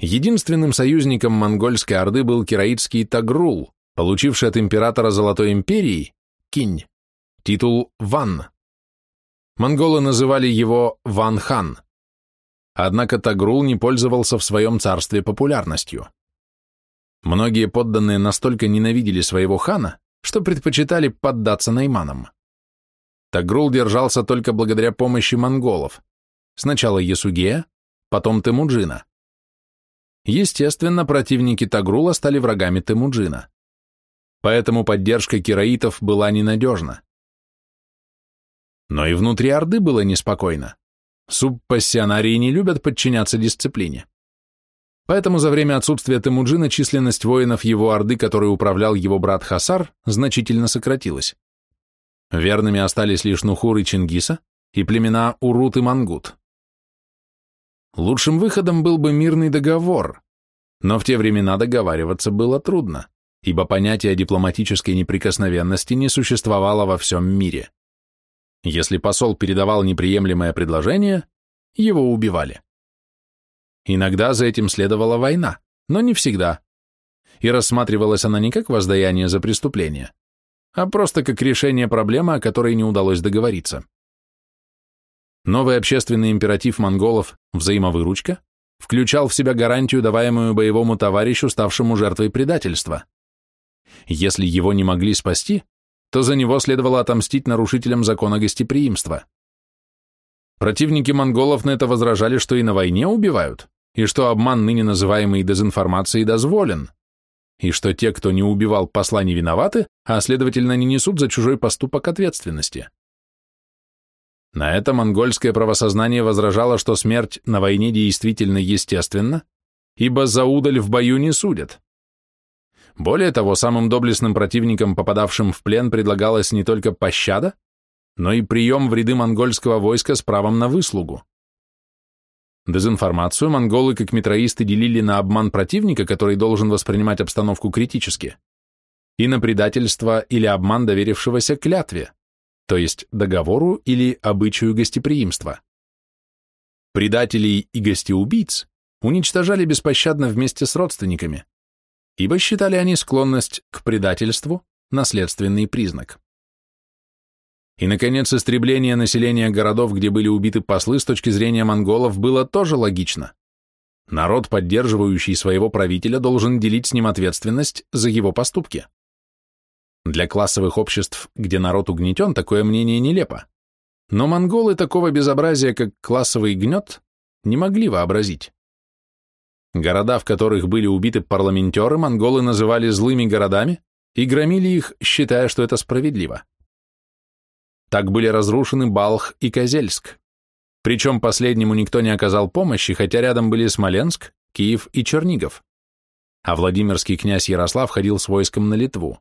Speaker 1: Единственным союзником монгольской орды был кираитский Тагрул, получивший от императора Золотой империи, Кинь, титул Ван. Монголы называли его Ван-хан. Однако Тагрул не пользовался в своем царстве популярностью. Многие подданные настолько ненавидели своего хана, что предпочитали поддаться найманам. Тагрул держался только благодаря помощи монголов, Сначала Ясугея, потом Темуджина. Естественно, противники Тагрула стали врагами Темуджина. Поэтому поддержка кираитов была ненадежна. Но и внутри Орды было неспокойно. Субпассионарии не любят подчиняться дисциплине. Поэтому за время отсутствия Темуджина численность воинов его орды, которой управлял его брат Хасар, значительно сократилась. Верными остались лишь Нухур и Чингиса и племена Урут и Мангут. Лучшим выходом был бы мирный договор, но в те времена договариваться было трудно, ибо понятие дипломатической неприкосновенности не существовало во всем мире. Если посол передавал неприемлемое предложение, его убивали. Иногда за этим следовала война, но не всегда. И рассматривалась она не как воздаяние за преступление, а просто как решение проблемы, о которой не удалось договориться. Новый общественный императив монголов «взаимовыручка» включал в себя гарантию, даваемую боевому товарищу, ставшему жертвой предательства. Если его не могли спасти, то за него следовало отомстить нарушителям закона гостеприимства. Противники монголов на это возражали, что и на войне убивают, и что обман, ныне называемый дезинформацией, дозволен, и что те, кто не убивал посла, не виноваты, а, следовательно, не несут за чужой поступок ответственности. На это монгольское правосознание возражало, что смерть на войне действительно естественна, ибо за удаль в бою не судят. Более того, самым доблестным противникам, попадавшим в плен, предлагалась не только пощада, но и прием в ряды монгольского войска с правом на выслугу. Дезинформацию монголы как метроисты делили на обман противника, который должен воспринимать обстановку критически, и на предательство или обман доверившегося клятве, то есть договору или обычаю гостеприимства. Предателей и гостеубийц уничтожали беспощадно вместе с родственниками, ибо считали они склонность к предательству наследственный признак. И, наконец, истребление населения городов, где были убиты послы, с точки зрения монголов, было тоже логично. Народ, поддерживающий своего правителя, должен делить с ним ответственность за его поступки. Для классовых обществ, где народ угнетен, такое мнение нелепо. Но монголы такого безобразия, как классовый гнет, не могли вообразить. Города, в которых были убиты парламентеры, монголы называли злыми городами и громили их, считая, что это справедливо. Так были разрушены Балх и Козельск. Причем последнему никто не оказал помощи, хотя рядом были Смоленск, Киев и Чернигов. А Владимирский князь Ярослав ходил с войском на Литву.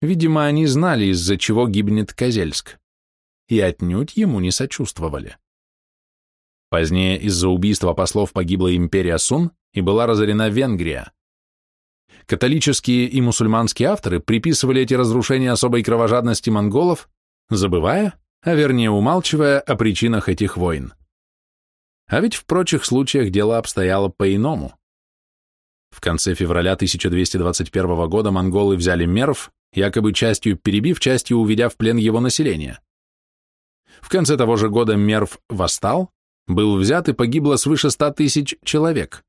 Speaker 1: Видимо, они знали, из-за чего гибнет Козельск, и отнюдь ему не сочувствовали. Позднее из-за убийства послов погибла империя Сун и была разорена Венгрия. Католические и мусульманские авторы приписывали эти разрушения особой кровожадности монголов забывая, а вернее умалчивая о причинах этих войн. А ведь в прочих случаях дело обстояло по-иному. В конце февраля 1221 года монголы взяли Мерв, якобы частью перебив, частью уведя в плен его население. В конце того же года Мерв восстал, был взят и погибло свыше 100 тысяч человек.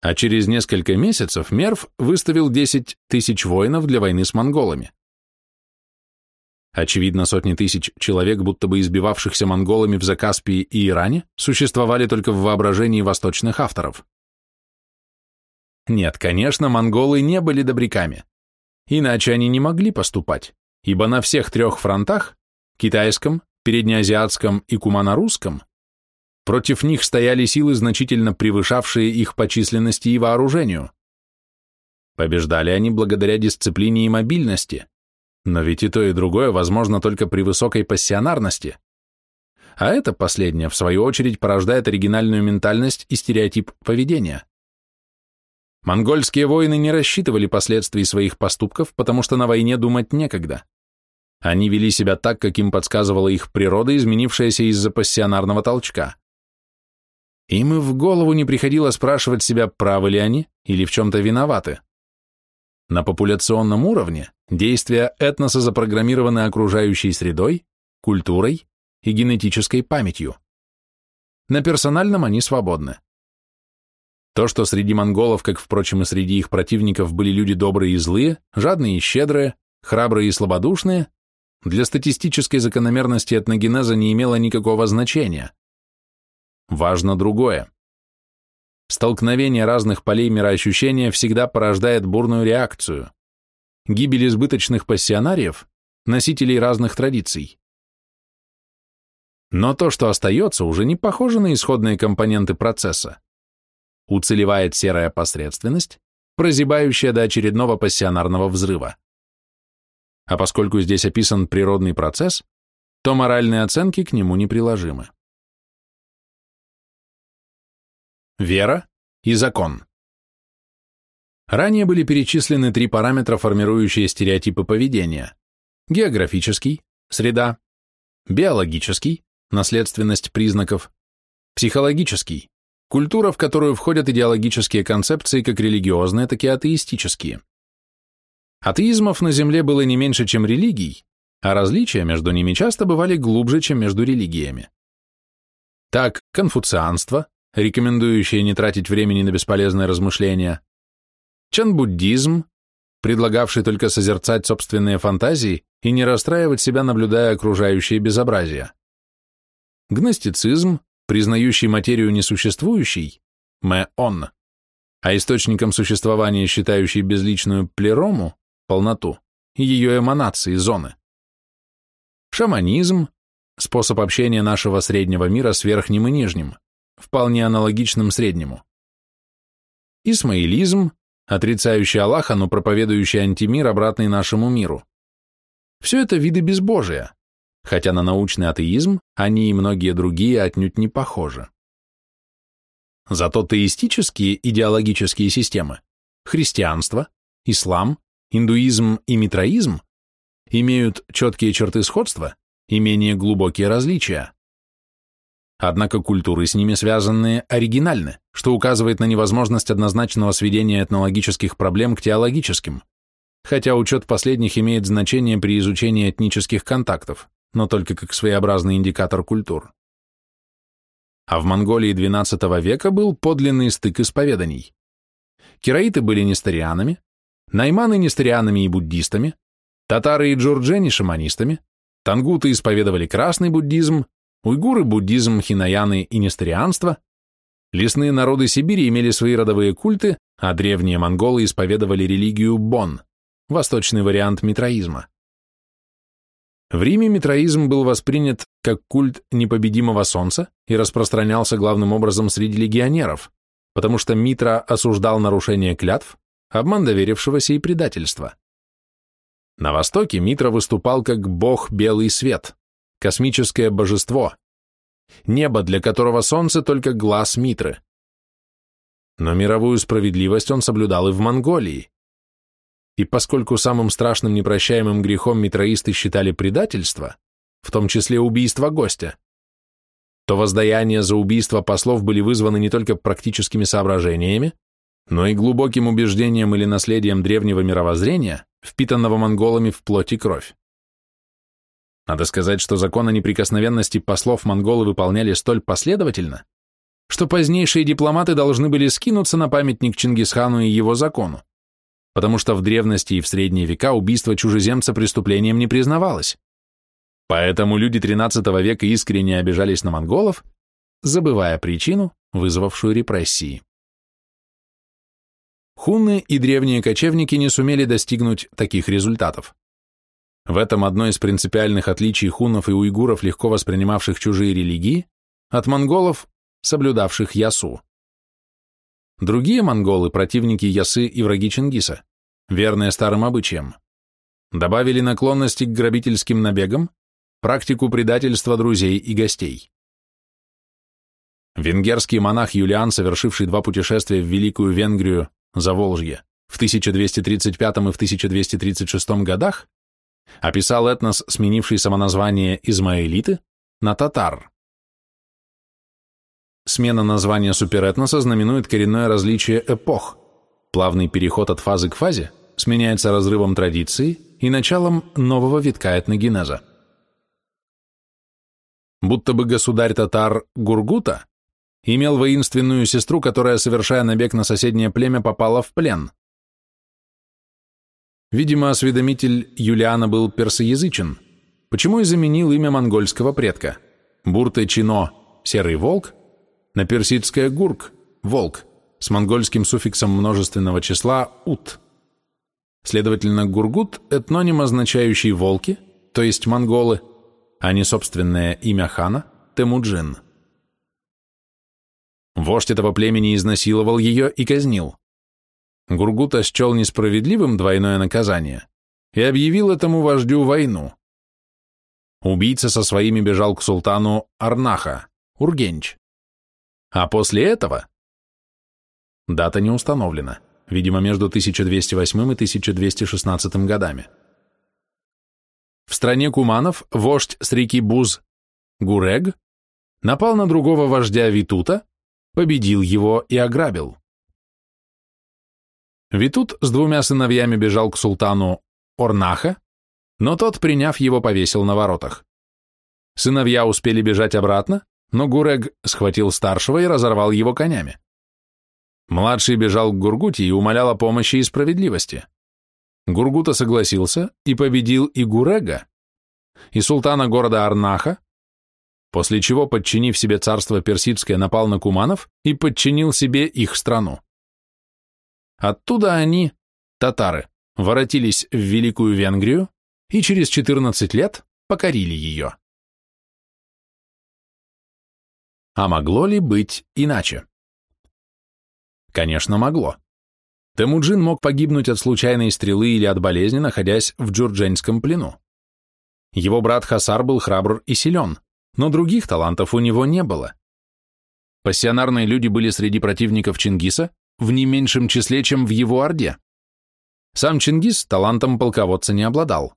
Speaker 1: А через несколько месяцев Мерв выставил 10 тысяч воинов для войны с монголами. Очевидно, сотни тысяч человек, будто бы избивавшихся монголами в Закаспии и Иране, существовали только в воображении восточных авторов. Нет, конечно, монголы не были добряками. Иначе они не могли поступать, ибо на всех трех фронтах – китайском, переднеазиатском и кумано-русском – против них стояли силы, значительно превышавшие их по численности и вооружению. Побеждали они благодаря дисциплине и мобильности – но ведь и то, и другое возможно только при высокой пассионарности. А это последнее, в свою очередь, порождает оригинальную ментальность и стереотип поведения. Монгольские воины не рассчитывали последствий своих поступков, потому что на войне думать некогда. Они вели себя так, как им подсказывала их природа, изменившаяся из-за пассионарного толчка. Им и в голову не приходило спрашивать себя, правы ли они или в чем-то виноваты. На популяционном уровне действия этноса запрограммированы окружающей средой, культурой и генетической памятью. На персональном они свободны. То, что среди монголов, как, впрочем, и среди их противников, были люди добрые и злые, жадные и щедрые, храбрые и слабодушные, для статистической закономерности этногенеза не имело никакого значения. Важно другое. Столкновение разных полей мироощущения всегда порождает бурную реакцию. Гибель избыточных пассионариев – носителей разных традиций. Но то, что остается, уже не похоже на исходные компоненты процесса. уцелевает серая посредственность, прозябающая до очередного пассионарного взрыва. А поскольку здесь описан природный процесс, то моральные оценки к нему неприложимы. Вера и закон. Ранее были перечислены три параметра, формирующие стереотипы поведения. Географический, среда, биологический, наследственность признаков, психологический, культура, в которую входят идеологические концепции как религиозные, так и атеистические. Атеизмов на Земле было не меньше, чем религий, а различия между ними часто бывали глубже, чем между религиями. Так, конфуцианство, рекомендующее не тратить времени на бесполезные размышления, чан-буддизм, предлагавший только созерцать собственные фантазии и не расстраивать себя, наблюдая окружающее безобразие, гностицизм, признающий материю несуществующей, мэ-он, а источником существования считающий безличную плерому, полноту, ее эманации, зоны. Шаманизм – способ общения нашего среднего мира с верхним и нижним, вполне аналогичным среднему. Исмаилизм – отрицающий Аллаха, но проповедующий антимир, обратный нашему миру. Все это виды безбожия, хотя на научный атеизм они и многие другие отнюдь не похожи. Зато теистические идеологические системы – христианство, ислам, индуизм и митраизм – имеют четкие черты сходства и менее глубокие различия. Однако культуры с ними связанные оригинальны, что указывает на невозможность однозначного сведения этнологических проблем к теологическим, хотя учет последних имеет значение при изучении этнических контактов но только как своеобразный индикатор культур. А в Монголии XII века был подлинный стык исповеданий. Кираиты были несторианами, найманы несторианами и буддистами, татары и джурджени шаманистами, тангуты исповедовали красный буддизм, уйгуры – буддизм, хинаяны и несторианство, лесные народы Сибири имели свои родовые культы, а древние монголы исповедовали религию Бон, восточный вариант митраизма. В Риме митроизм был воспринят как культ непобедимого солнца и распространялся главным образом среди легионеров, потому что Митра осуждал нарушение клятв, обман доверившегося и предательство. На Востоке Митра выступал как бог белый свет, космическое божество, небо, для которого солнце только глаз Митры. Но мировую справедливость он соблюдал и в Монголии, и поскольку самым страшным непрощаемым грехом митроисты считали предательство, в том числе убийство гостя, то воздаяния за убийство послов были вызваны не только практическими соображениями, но и глубоким убеждением или наследием древнего мировоззрения, впитанного монголами в плоть и кровь. Надо сказать, что закон о неприкосновенности послов монголы выполняли столь последовательно, что позднейшие дипломаты должны были скинуться на памятник Чингисхану и его закону потому что в древности и в средние века убийство чужеземца преступлением не признавалось. Поэтому люди XIII века искренне обижались на монголов, забывая причину, вызвавшую репрессии. Хунны и древние кочевники не сумели достигнуть таких результатов. В этом одно из принципиальных отличий хуннов и уйгуров, легко воспринимавших чужие религии, от монголов, соблюдавших ясу. Другие монголы, противники Ясы и враги Чингиса, верные старым обычаям, добавили наклонности к грабительским набегам, практику предательства друзей и гостей. Венгерский монах Юлиан, совершивший два путешествия в Великую Венгрию, Заволжье, в 1235 и в 1236 годах, описал этнос, сменивший самоназвание измаэлиты, на татар. Смена названия суперэтноса знаменует коренное различие эпох. Плавный переход от фазы к фазе сменяется разрывом традиции и началом нового витка этногенеза. Будто бы государь-татар Гургута имел воинственную сестру, которая, совершая набег на соседнее племя, попала в плен. Видимо, осведомитель Юлиана был персоязычен, почему и заменил имя монгольского предка. Бурте-Чино – серый волк, на персидское гурк – волк, с монгольским суффиксом множественного числа ут. Следовательно, гургут – этноним, означающий волки, то есть монголы, а не собственное имя хана – Темуджин. Вождь этого племени изнасиловал ее и казнил. Гургута счел несправедливым двойное наказание и объявил этому вождю войну. Убийца со своими бежал к султану Арнаха, Ургенч. А после этого... Дата не установлена, видимо, между 1208 и 1216 годами. В стране куманов вождь с реки Буз, Гурег, напал на другого вождя Витута, победил его и ограбил. Витут с двумя сыновьями бежал к султану Орнаха, но тот, приняв его, повесил на воротах. Сыновья успели бежать обратно, но Гурег схватил старшего и разорвал его конями. Младший бежал к Гургуте и умолял о помощи и справедливости. Гургута согласился и победил и Гурега, и султана города Арнаха, после чего, подчинив себе царство персидское, напал на куманов и подчинил себе их страну. Оттуда они, татары, воротились в Великую Венгрию и через 14 лет покорили ее. А могло ли быть иначе? Конечно, могло. Темуджин мог погибнуть от случайной стрелы или от болезни, находясь в джурдженском плену. Его брат Хасар был храбр и силен, но других талантов у него не было. Пассионарные люди были среди противников Чингиса в не меньшем числе, чем в его орде. Сам Чингис талантом полководца не обладал.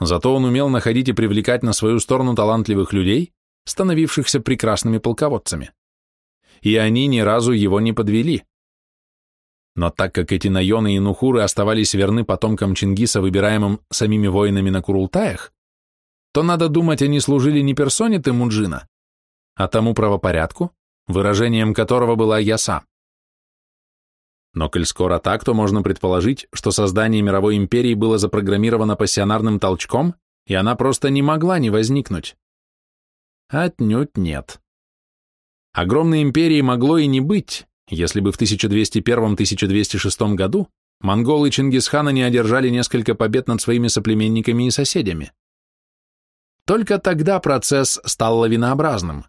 Speaker 1: Зато он умел находить и привлекать на свою сторону талантливых людей, становившихся прекрасными полководцами. И они ни разу его не подвели. Но так как эти наёны и нухуры оставались верны потомкам Чингиса, выбираемым самими воинами на Курултаях, то, надо думать, они служили не персоне Темуджина, а тому правопорядку, выражением которого была яса. Но коль скоро так, то можно предположить, что создание мировой империи было запрограммировано пассионарным толчком, и она просто не могла не возникнуть. Отнюдь нет. Огромной империи могло и не быть, если бы в 1201-1206 году монголы Чингисхана не одержали несколько побед над своими соплеменниками и соседями. Только тогда процесс стал лавинообразным,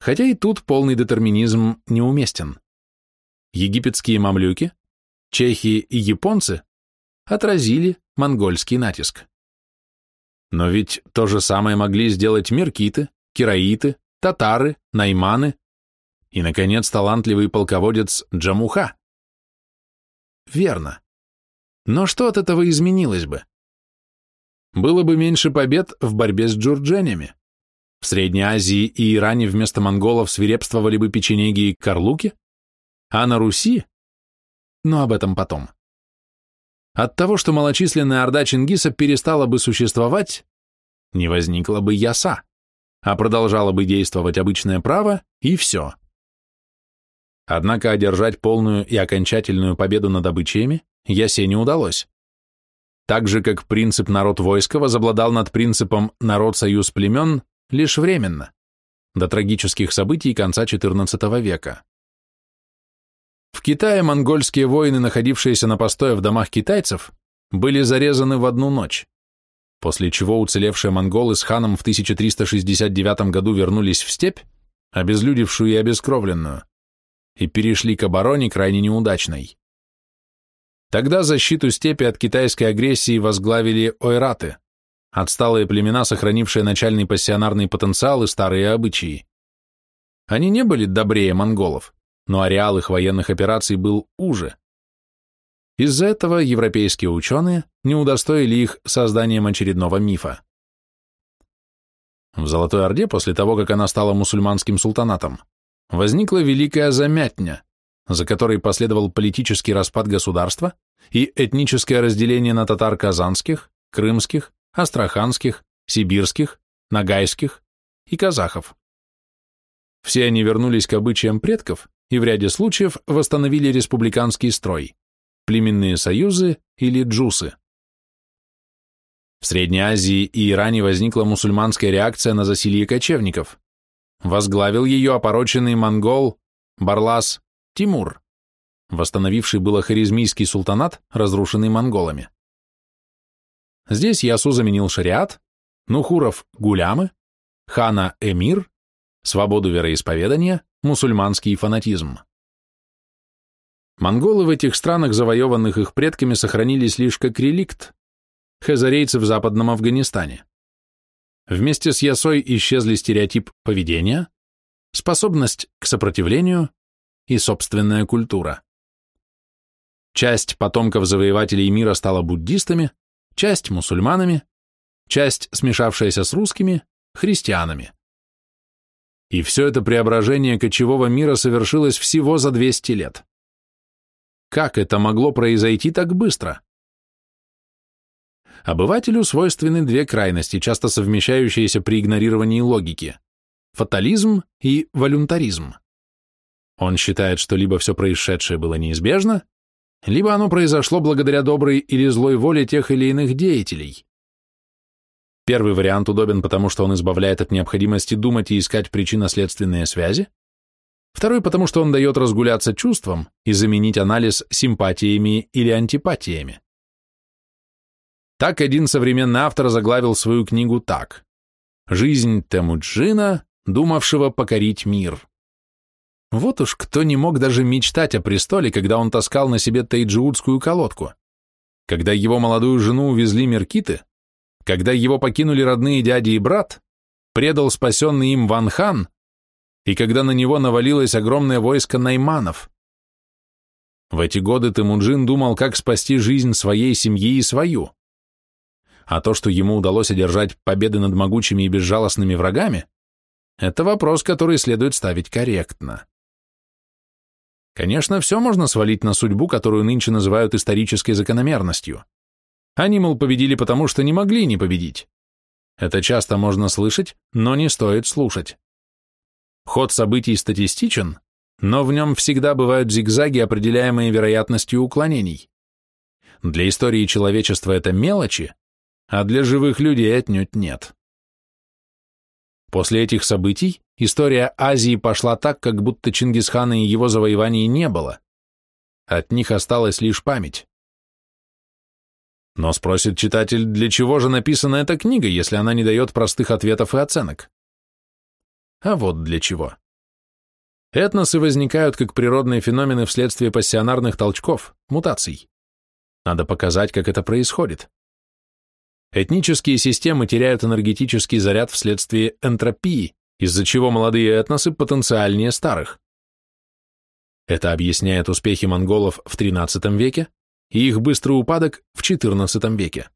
Speaker 1: хотя и тут полный детерминизм неуместен. Египетские мамлюки, чехи и японцы отразили монгольский натиск. Но ведь то же самое могли сделать меркиты, кираиты, татары, найманы и, наконец, талантливый полководец Джамуха. Верно. Но что от этого изменилось бы? Было бы меньше побед в борьбе с джурдженями. В Средней Азии и Иране вместо монголов свирепствовали бы печенеги и карлуки, а на Руси? Но об этом потом. От того, что малочисленная орда Чингиса перестала бы существовать, не возникла бы яса, а продолжало бы действовать обычное право, и все. Однако одержать полную и окончательную победу над обычаями Ясе не удалось. Так же, как принцип народ войска возобладал над принципом народ-союз племен лишь временно, до трагических событий конца XIV века. В Китае монгольские воины, находившиеся на постое в домах китайцев, были зарезаны в одну ночь, после чего уцелевшие монголы с ханом в 1369 году вернулись в степь, обезлюдевшую и обескровленную, и перешли к обороне крайне неудачной. Тогда защиту степи от китайской агрессии возглавили ойраты, отсталые племена, сохранившие начальный пассионарный потенциал и старые обычаи. Они не были добрее монголов, но ареал их военных операций был уже. Из-за этого европейские ученые не удостоили их созданием очередного мифа. В Золотой Орде, после того, как она стала мусульманским султанатом, возникла Великая Замятня, за которой последовал политический распад государства и этническое разделение на татар казанских, крымских, астраханских, сибирских, нагайских и казахов. Все они вернулись к обычаям предков и в ряде случаев восстановили республиканский строй, племенные союзы или джусы. В Средней Азии и Иране возникла мусульманская реакция на засилье кочевников. Возглавил ее опороченный монгол Барлас Тимур, восстановивший было харизмийский султанат, разрушенный монголами. Здесь Ясу заменил шариат, Нухуров – гулямы, хана – эмир, свободу вероисповедания, мусульманский фанатизм. Монголы в этих странах, завоеванных их предками, сохранились лишь как реликт, хазарейцы в западном Афганистане. Вместе с Ясой исчезли стереотип поведения, способность к сопротивлению и собственная культура. Часть потомков завоевателей мира стала буддистами, часть – мусульманами, часть, смешавшаяся с русскими, христианами. И все это преображение кочевого мира совершилось всего за 200 лет. Как это могло произойти так быстро? Обывателю свойственны две крайности, часто совмещающиеся при игнорировании логики – фатализм и волюнтаризм. Он считает, что либо все происшедшее было неизбежно, либо оно произошло благодаря доброй или злой воле тех или иных деятелей. Первый вариант удобен, потому что он избавляет от необходимости думать и искать причинно-следственные связи. Второй, потому что он дает разгуляться чувствам и заменить анализ симпатиями или антипатиями. Так один современный автор заглавил свою книгу так «Жизнь Темуджина, думавшего покорить мир». Вот уж кто не мог даже мечтать о престоле, когда он таскал на себе тайджиутскую колодку. Когда его молодую жену увезли меркиты, когда его покинули родные дяди и брат, предал спасенный им Ван Хан, и когда на него навалилось огромное войско найманов. В эти годы Темуджин думал, как спасти жизнь своей семьи и свою. А то, что ему удалось одержать победы над могучими и безжалостными врагами, это вопрос, который следует ставить корректно. Конечно, все можно свалить на судьбу, которую нынче называют исторической закономерностью. Они, мол, победили потому, что не могли не победить. Это часто можно слышать, но не стоит слушать. Ход событий статистичен, но в нем всегда бывают зигзаги, определяемые вероятностью уклонений. Для истории человечества это мелочи, а для живых людей отнюдь нет. После этих событий история Азии пошла так, как будто Чингисхана и его завоеваний не было. От них осталась лишь память. Но спросит читатель, для чего же написана эта книга, если она не дает простых ответов и оценок? А вот для чего. Этносы возникают как природные феномены вследствие пассионарных толчков, мутаций. Надо показать, как это происходит. Этнические системы теряют энергетический заряд вследствие энтропии, из-за чего молодые этносы потенциальнее старых. Это объясняет успехи монголов в XIII веке и их быстрый упадок в XIV веке.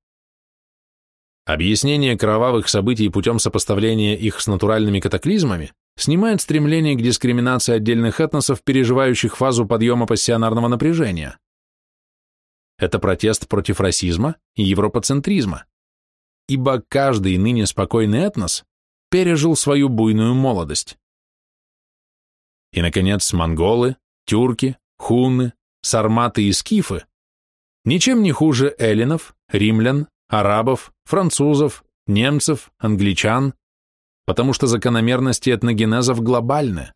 Speaker 1: Объяснение кровавых событий путем сопоставления их с натуральными катаклизмами снимает стремление к дискриминации отдельных этносов, переживающих фазу подъема пассионарного напряжения. Это протест против расизма и европоцентризма, ибо каждый ныне спокойный этнос пережил свою буйную молодость. И, наконец, монголы, тюрки, хунны, сарматы и скифы Ничем не хуже эллинов, римлян, арабов, французов, немцев, англичан, потому что закономерности этногенезов глобальны.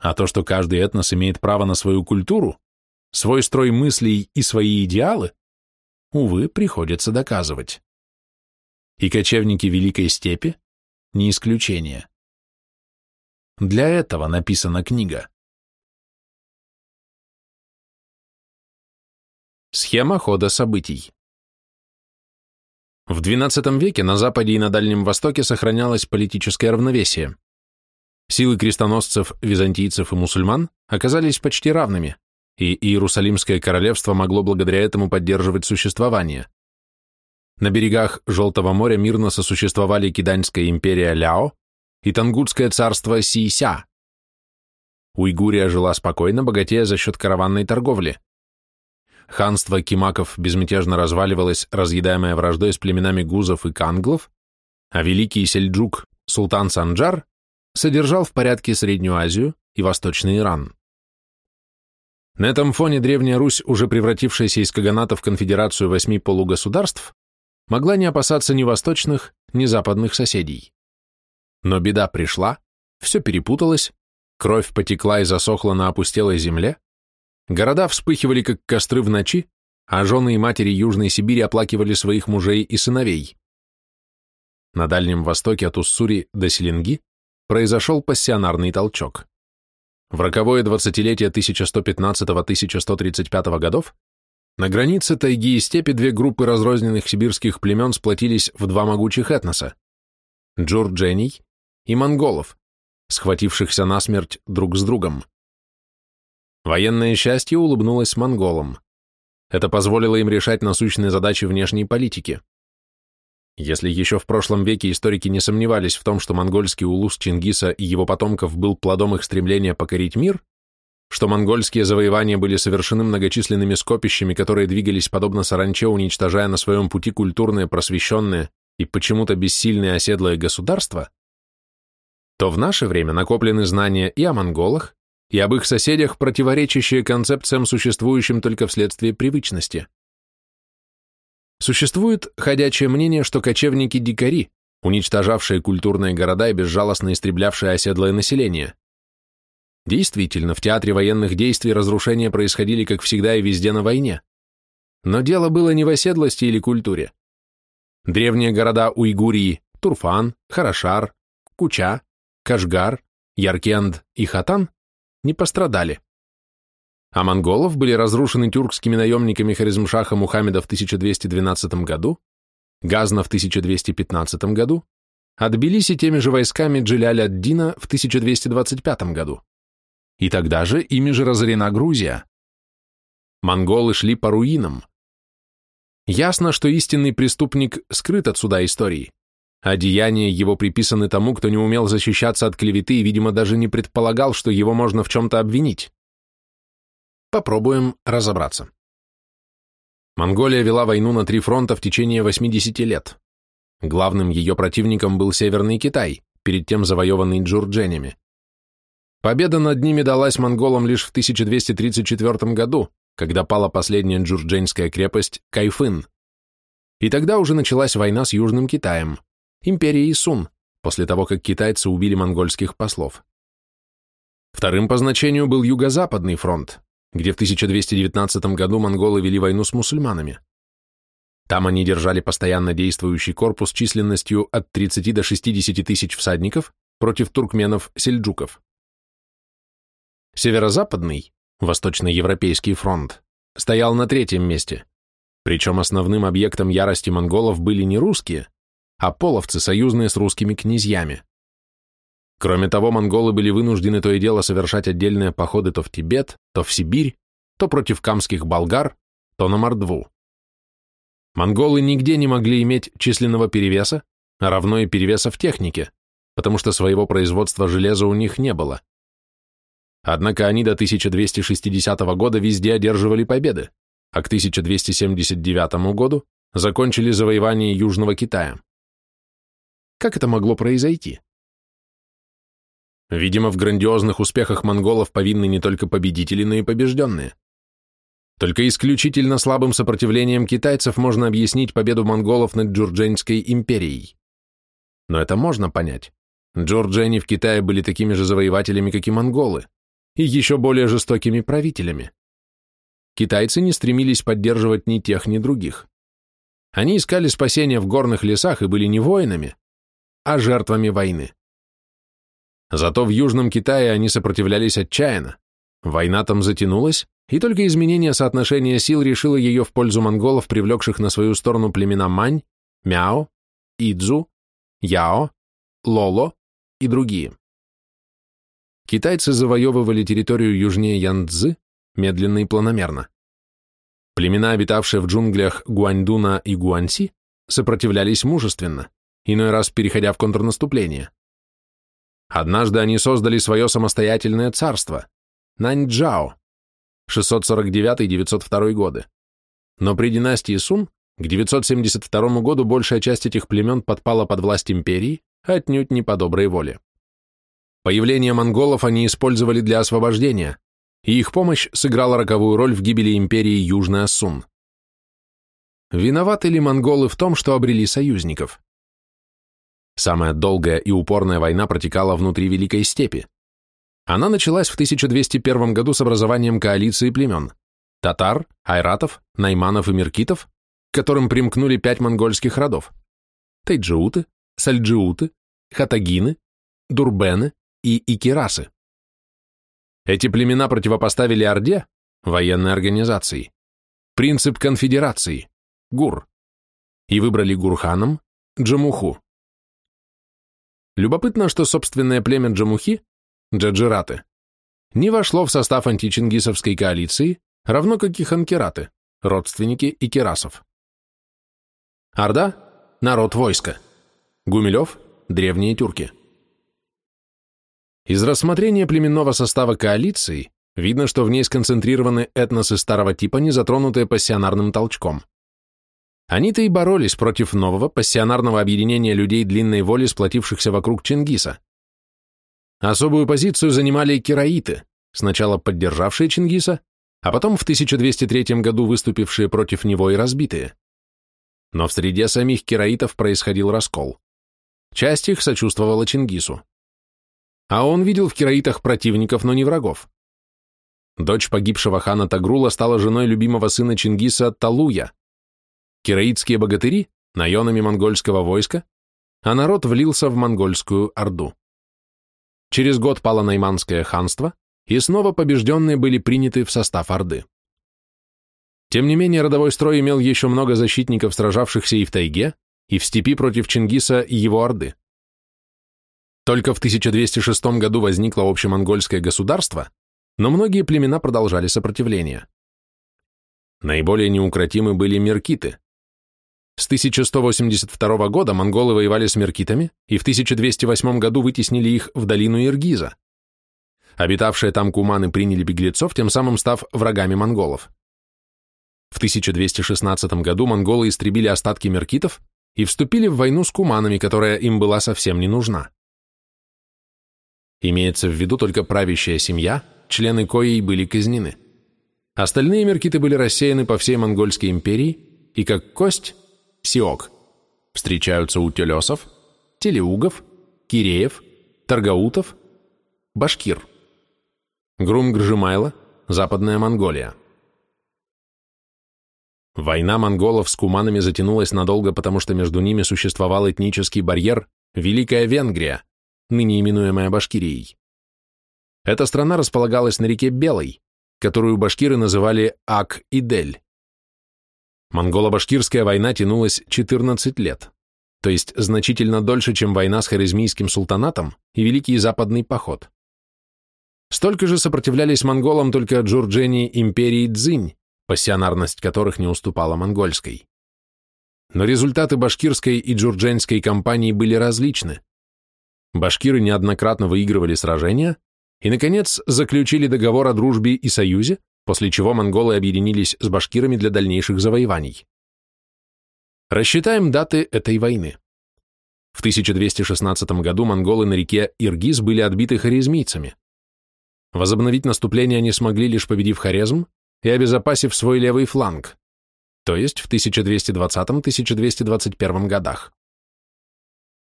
Speaker 1: А то, что каждый этнос имеет право на свою культуру, свой строй мыслей и свои идеалы, увы, приходится доказывать. И кочевники Великой Степи не исключение. Для этого написана книга. Схема хода событий. В XII веке на Западе и на Дальнем Востоке сохранялось политическое равновесие. Силы крестоносцев, византийцев и мусульман оказались почти равными, и Иерусалимское королевство могло благодаря этому поддерживать существование. На берегах Желтого моря мирно сосуществовали Киданьская империя Ляо и Тангутское царство Сися. Уйгурия жила спокойно, богатея за счет караванной торговли. Ханство Кимаков безмятежно разваливалось, разъедаемое враждой с племенами гузов и канглов, а великий сельджук, султан Санджар, содержал в порядке Среднюю Азию и Восточный Иран. На этом фоне Древняя Русь, уже превратившаяся из каганата в конфедерацию восьми полугосударств, могла не опасаться ни восточных, ни западных соседей. Но беда пришла, все перепуталось, кровь потекла и засохла на опустелой земле, Города вспыхивали, как костры в ночи, а жены и матери Южной Сибири оплакивали своих мужей и сыновей. На Дальнем Востоке от Уссури до Селенги произошел пассионарный толчок. в роковое двадцатилетие 1115-1135 годов, на границе тайги и степи две группы разрозненных сибирских племен сплотились в два могучих этноса – джурджений и монголов, схватившихся насмерть друг с другом. Военное счастье улыбнулось монголам. Это позволило им решать насущные задачи внешней политики. Если еще в прошлом веке историки не сомневались в том, что монгольский улус Чингиса и его потомков был плодом их стремления покорить мир, что монгольские завоевания были совершены многочисленными скопищами, которые двигались подобно саранче, уничтожая на своем пути культурные, просвещенные и почему-то бессильные оседлые государства, то в наше время накоплены знания и о монголах, и об их соседях, противоречащие концепциям, существующим только вследствие привычности. Существует ходячее мнение, что кочевники-дикари, уничтожавшие культурные города и безжалостно истреблявшие оседлое население. Действительно, в театре военных действий разрушения происходили, как всегда и везде на войне. Но дело было не в оседлости или культуре. Древние города Уйгурии, Турфан, Харашар, Куча, Кашгар, Яркенд и Хатан не пострадали а монголов были разрушены тюркскими наемниками Харизмшаха Мухаммеда в 1212 году, Газна в 1215 году, а Тбилиси теми же войсками Джиляль-ад-Дина в 1225 году. И тогда же ими же разорена Грузия. Монголы шли по руинам. Ясно, что истинный преступник скрыт от суда истории, а деяния его приписаны тому, кто не умел защищаться от клеветы и, видимо, даже не предполагал, что его можно в чем-то обвинить. Попробуем разобраться. Монголия вела войну на три фронта в течение 80 лет. Главным ее противником был Северный Китай, перед тем завоеванный джурдженями. Победа над ними далась монголам лишь в 1234 году, когда пала последняя джурдженская крепость Кайфын. И тогда уже началась война с Южным Китаем, империей Сун, после того, как китайцы убили монгольских послов. Вторым по значению был Юго-Западный фронт, где в 1219 году монголы вели войну с мусульманами. Там они держали постоянно действующий корпус численностью от 30 до 60 тысяч всадников против туркменов-сельджуков. Северо-западный, Восточноевропейский фронт, стоял на третьем месте, причем основным объектом ярости монголов были не русские, а половцы, союзные с русскими князьями. Кроме того, монголы были вынуждены то и дело совершать отдельные походы то в Тибет, то в Сибирь, то против камских болгар, то на Мордву. Монголы нигде не могли иметь численного перевеса, а равно и перевеса в технике, потому что своего производства железа у них не было. Однако они до 1260 года везде одерживали победы, а к 1279 году закончили завоевание Южного Китая. Как это могло произойти? Видимо, в грандиозных успехах монголов повинны не только победители, но и побежденные. Только исключительно слабым сопротивлением китайцев можно объяснить победу монголов над Джурдженской империей. Но это можно понять. Джурджени в Китае были такими же завоевателями, как и монголы, и еще более жестокими правителями. Китайцы не стремились поддерживать ни тех, ни других. Они искали спасения в горных лесах и были не воинами, а жертвами войны. Зато в Южном Китае они сопротивлялись отчаянно. Война там затянулась, и только изменение соотношения сил решило ее в пользу монголов, привлекших на свою сторону племена Мань, Мяо, Идзу, Яо, Лоло и другие. Китайцы завоевывали территорию южнее Янцзы медленно и планомерно. Племена, обитавшие в джунглях Гуаньдуна и Гуанси, сопротивлялись мужественно, иной раз переходя в контрнаступление. Однажды они создали свое самостоятельное царство – Наньчжао, 649-902 годы. Но при династии Сун к 972 году большая часть этих племен подпала под власть империи, отнюдь не по доброй воле. Появление монголов они использовали для освобождения, и их помощь сыграла роковую роль в гибели империи Южная Сун. Виноваты ли монголы в том, что обрели союзников? Самая долгая и упорная война протекала внутри Великой степи. Она началась в 1201 году с образованием коалиции племен – татар, айратов, найманов и меркитов, к которым примкнули пять монгольских родов – тайджиуты, сальджиуты, хатагины, дурбены и икирасы. Эти племена противопоставили Орде, военной организации, принцип конфедерации, ГУР, и выбрали Гурханом Джамуху. Любопытно, что собственное племя Джамухи, Джаджираты, не вошло в состав античингисовской коалиции, равно как и ханкераты, родственники икерасов. Орда – народ войска. Гумилев – древние тюрки. Из рассмотрения племенного состава коалиции видно, что в ней сконцентрированы этносы старого типа, не затронутые пассионарным толчком. Они-то и боролись против нового пассионарного объединения людей длинной воли, сплотившихся вокруг Чингиса. Особую позицию занимали кераиты, сначала поддержавшие Чингиса, а потом в 1203 году выступившие против него и разбитые. Но в среде самих кераитов происходил раскол. Часть их сочувствовала Чингису. А он видел в кераитах противников, но не врагов. Дочь погибшего хана Тагрула стала женой любимого сына Чингиса Талуя, Кираитские богатыри – наенами монгольского войска, а народ влился в монгольскую орду. Через год пало Найманское ханство, и снова побежденные были приняты в состав Орды. Тем не менее, родовой строй имел еще много защитников, сражавшихся и в тайге, и в степи против Чингиса и его Орды. Только в 1206 году возникло общемонгольское государство, но многие племена продолжали сопротивление. Наиболее неукротимы были меркиты, с 1182 года монголы воевали с меркитами и в 1208 году вытеснили их в долину Иргиза. Обитавшие там куманы приняли беглецов, тем самым став врагами монголов. В 1216 году монголы истребили остатки меркитов и вступили в войну с куманами, которая им была совсем не нужна. Имеется в виду только правящая семья, члены коей были казнены. Остальные меркиты были рассеяны по всей монгольской империи и как кость Сиок. Встречаются у телесов, телеугов, киреев, таргаутов, башкир. Грум-Гржимайло, Западная Монголия. Война монголов с куманами затянулась надолго, потому что между ними существовал этнический барьер Великая Венгрия, ныне именуемая Башкирией. Эта страна располагалась на реке Белой, которую башкиры называли Ак-Идель. Монголо-башкирская война тянулась 14 лет, то есть значительно дольше, чем война с Хорезмийским султанатом и Великий Западный поход. Столько же сопротивлялись монголам только джурджени империи Цзинь, пассионарность которых не уступала монгольской. Но результаты башкирской и джурдженской кампании были различны. Башкиры неоднократно выигрывали сражения и, наконец, заключили договор о дружбе и союзе, после чего монголы объединились с башкирами для дальнейших завоеваний. Рассчитаем даты этой войны. В 1216 году монголы на реке Иргиз были отбиты хорезмийцами. Возобновить наступление они смогли, лишь победив Хорезм и обезопасив свой левый фланг, то есть в 1220-1221 годах.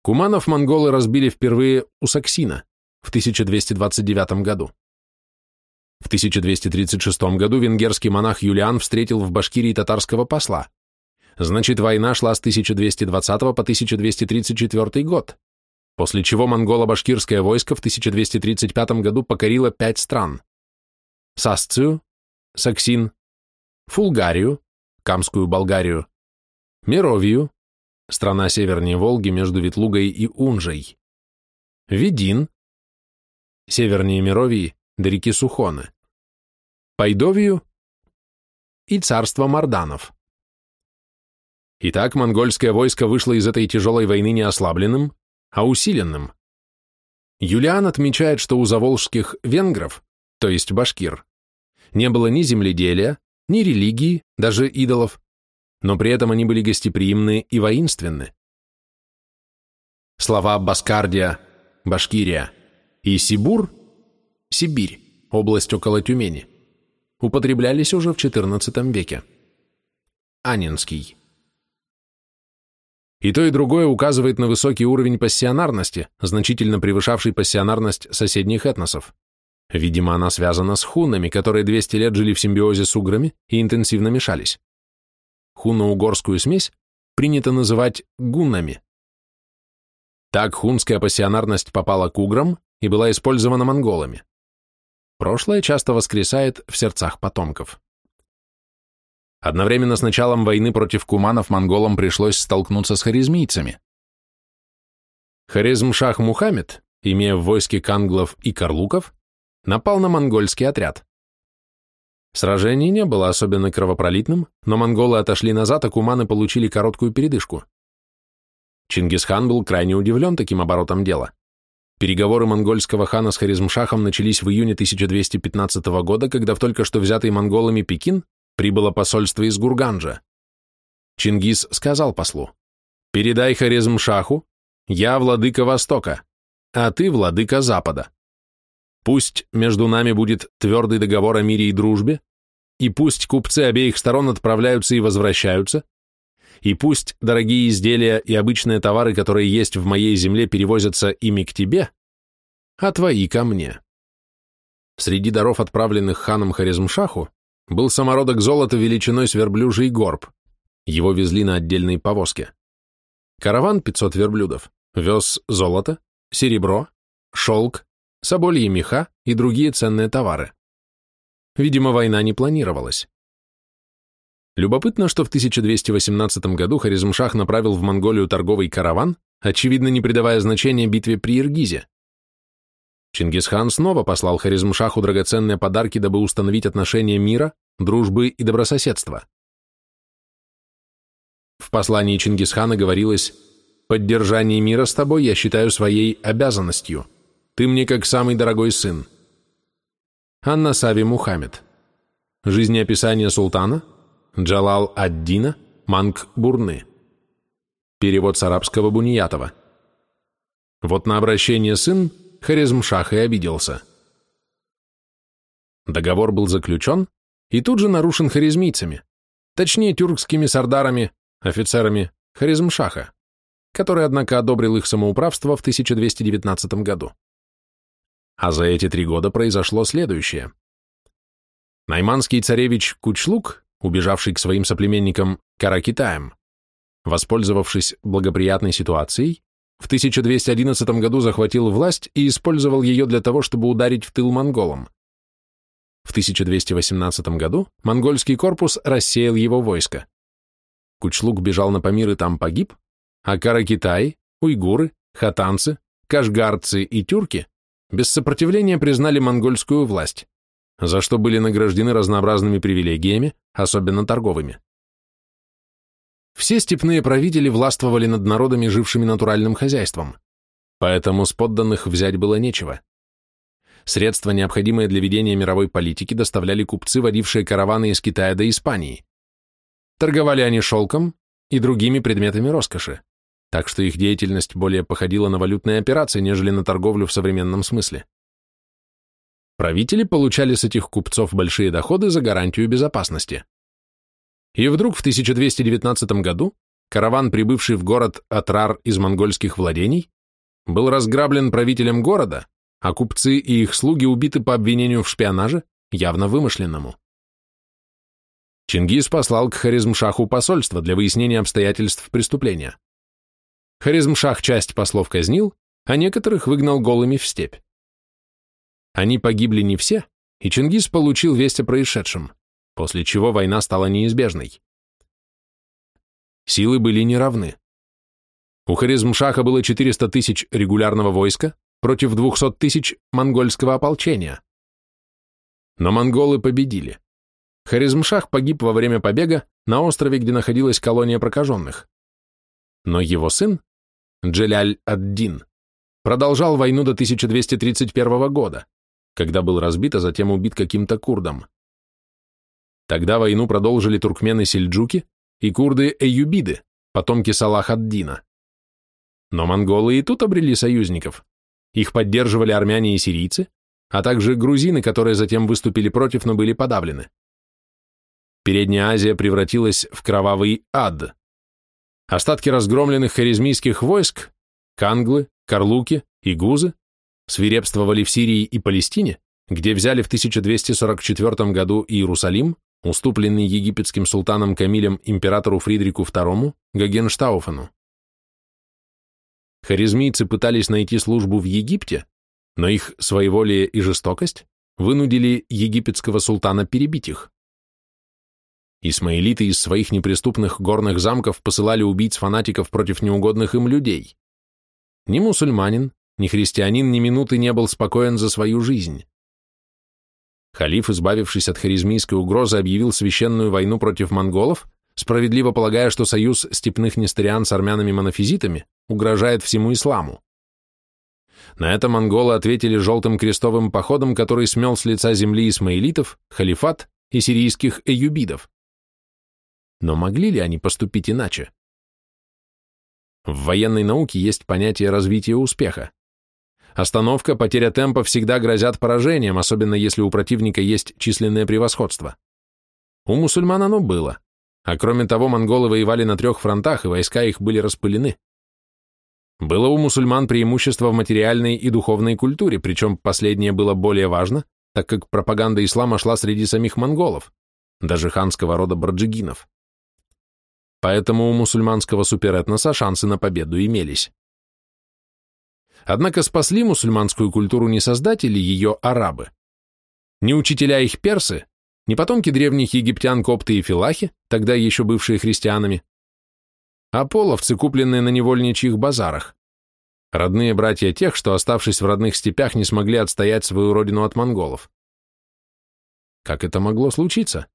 Speaker 1: Куманов монголы разбили впервые у Саксина в 1229 году. В 1236 году венгерский монах Юлиан встретил в Башкирии татарского посла. Значит, война шла с 1220 по 1234 год, после чего монголо-башкирское войско в 1235 году покорило пять стран. Сасцию, Саксин, Фулгарию, Камскую Болгарию, Меровию, страна севернее Волги между Ветлугой и Унжей, Ведин, севернее Меровии, до реки Сухоны, Пайдовию и царство Марданов. Итак, монгольское войско вышло из этой тяжелой войны не ослабленным, а усиленным. Юлиан отмечает, что у заволжских венгров, то есть башкир, не было ни земледелия, ни религии, даже идолов, но при этом они были гостеприимны и воинственны. Слова Баскардия, Башкирия и Сибур Сибирь, область около Тюмени, употреблялись уже в XIV веке. Анинский. И то, и другое указывает на высокий уровень пассионарности, значительно превышавший пассионарность соседних этносов. Видимо, она связана с хуннами, которые 200 лет жили в симбиозе с уграми и интенсивно мешались. Хунно-угорскую смесь принято называть гуннами. Так хунская пассионарность попала к уграм и была использована монголами. Прошлое часто воскресает в сердцах потомков. Одновременно с началом войны против куманов монголам пришлось столкнуться с харизмийцами. Харизм-шах Мухаммед, имея в войске канглов и карлуков, напал на монгольский отряд. Сражение не было особенно кровопролитным, но монголы отошли назад, а куманы получили короткую передышку. Чингисхан был крайне удивлен таким оборотом дела. Переговоры монгольского хана с Харизмшахом начались в июне 1215 года, когда в только что взятый монголами Пекин прибыло посольство из Гурганджа. Чингис сказал послу, «Передай Харизмшаху, я владыка Востока, а ты владыка Запада. Пусть между нами будет твердый договор о мире и дружбе, и пусть купцы обеих сторон отправляются и возвращаются, и пусть дорогие изделия и обычные товары, которые есть в моей земле, перевозятся ими к тебе, а твои ко мне. Среди даров, отправленных ханом Харизмшаху, был самородок золота величиной с верблюжий горб. Его везли на отдельной повозке. Караван, 500 верблюдов, вез золото, серебро, шелк, собольи меха и другие ценные товары. Видимо, война не планировалась. Любопытно, что в 1218 году Харизмшах направил в Монголию торговый караван, очевидно не придавая значения битве при Иргизе. Чингисхан снова послал Харизмшаху драгоценные подарки, дабы установить отношения мира, дружбы и добрососедства. В послании Чингисхана говорилось «Поддержание мира с тобой я считаю своей обязанностью. Ты мне как самый дорогой сын». Анна Сави Мухаммед. Жизнеописание султана – Джалал ад-Дина, Манг Бурны. Перевод с арабского Буниятова. Вот на обращение сын Харизмшах и обиделся. Договор был заключен и тут же нарушен харизмийцами, точнее тюркскими сардарами, офицерами Харизмшаха, который, однако, одобрил их самоуправство в 1219 году. А за эти три года произошло следующее. Найманский царевич Кучлук убежавший к своим соплеменникам Каракитаем. Воспользовавшись благоприятной ситуацией, в 1211 году захватил власть и использовал ее для того, чтобы ударить в тыл монголам. В 1218 году монгольский корпус рассеял его войско. Кучлук бежал на Памир и там погиб, а Каракитай, уйгуры, хатанцы, кашгарцы и тюрки без сопротивления признали монгольскую власть за что были награждены разнообразными привилегиями, особенно торговыми. Все степные правители властвовали над народами, жившими натуральным хозяйством, поэтому с подданных взять было нечего. Средства, необходимые для ведения мировой политики, доставляли купцы, водившие караваны из Китая до Испании. Торговали они шелком и другими предметами роскоши, так что их деятельность более походила на валютные операции, нежели на торговлю в современном смысле. Правители получали с этих купцов большие доходы за гарантию безопасности. И вдруг в 1219 году караван, прибывший в город Атрар из монгольских владений, был разграблен правителем города, а купцы и их слуги убиты по обвинению в шпионаже, явно вымышленному. Чингис послал к Харизмшаху посольство для выяснения обстоятельств преступления. Харизмшах часть послов казнил, а некоторых выгнал голыми в степь. Они погибли не все, и Чингис получил весть о происшедшем, после чего война стала неизбежной. Силы были неравны. У Харизмшаха было 400 тысяч регулярного войска против 200 тысяч монгольского ополчения. Но монголы победили. Харизмшах погиб во время побега на острове, где находилась колония прокаженных. Но его сын, Джеляль ад-Дин, продолжал войну до 1231 года когда был разбит, а затем убит каким-то курдом. Тогда войну продолжили туркмены-сельджуки и курды-эюбиды, потомки Салах ад-Дина. Но монголы и тут обрели союзников. Их поддерживали армяне и сирийцы, а также грузины, которые затем выступили против, но были подавлены. Передняя Азия превратилась в кровавый ад. Остатки разгромленных харизмийских войск, канглы, карлуки и гузы свирепствовали в Сирии и Палестине, где взяли в 1244 году Иерусалим, уступленный египетским султаном Камилем императору Фридрику II Гагенштауфену. Харизмийцы пытались найти службу в Египте, но их своеволие и жестокость вынудили египетского султана перебить их. Исмаилиты из своих неприступных горных замков посылали убийц-фанатиков против неугодных им людей. Ни мусульманин, ни христианин ни минуты не был спокоен за свою жизнь. Халиф, избавившись от харизмийской угрозы, объявил священную войну против монголов, справедливо полагая, что союз степных нестериан с армянами-монофизитами угрожает всему исламу. На это монголы ответили желтым крестовым походом, который смел с лица земли исмаилитов, халифат и сирийских эюбидов. Но могли ли они поступить иначе? В военной науке есть понятие развития успеха. Остановка, потеря темпа всегда грозят поражением, особенно если у противника есть численное превосходство. У мусульман оно было, а кроме того монголы воевали на трех фронтах, и войска их были распылены. Было у мусульман преимущество в материальной и духовной культуре, причем последнее было более важно, так как пропаганда ислама шла среди самих монголов, даже ханского рода барджигинов. Поэтому у мусульманского суперэтноса шансы на победу имелись. Однако спасли мусульманскую культуру не создатели ее арабы, не учителя их персы, не потомки древних египтян копты и филахи, тогда еще бывшие христианами, а половцы, купленные на невольничьих базарах. Родные братья тех, что, оставшись в родных степях, не смогли отстоять свою родину от монголов. Как это могло случиться?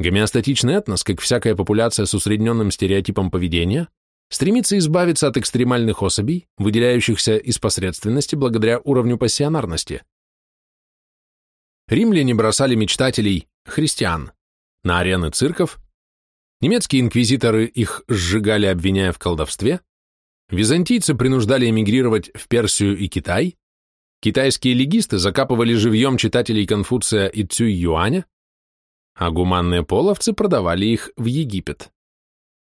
Speaker 1: Гомеостатичный этнос, как всякая популяция с усредненным стереотипом поведения, стремится избавиться от экстремальных особей, выделяющихся из посредственности благодаря уровню пассионарности. Римляне бросали мечтателей, христиан, на арены цирков, Немецкие инквизиторы их сжигали, обвиняя в колдовстве, византийцы принуждали эмигрировать в Персию и Китай, китайские легисты закапывали живьем читателей Конфуция и Цюй Юаня, а гуманные половцы продавали их в Египет.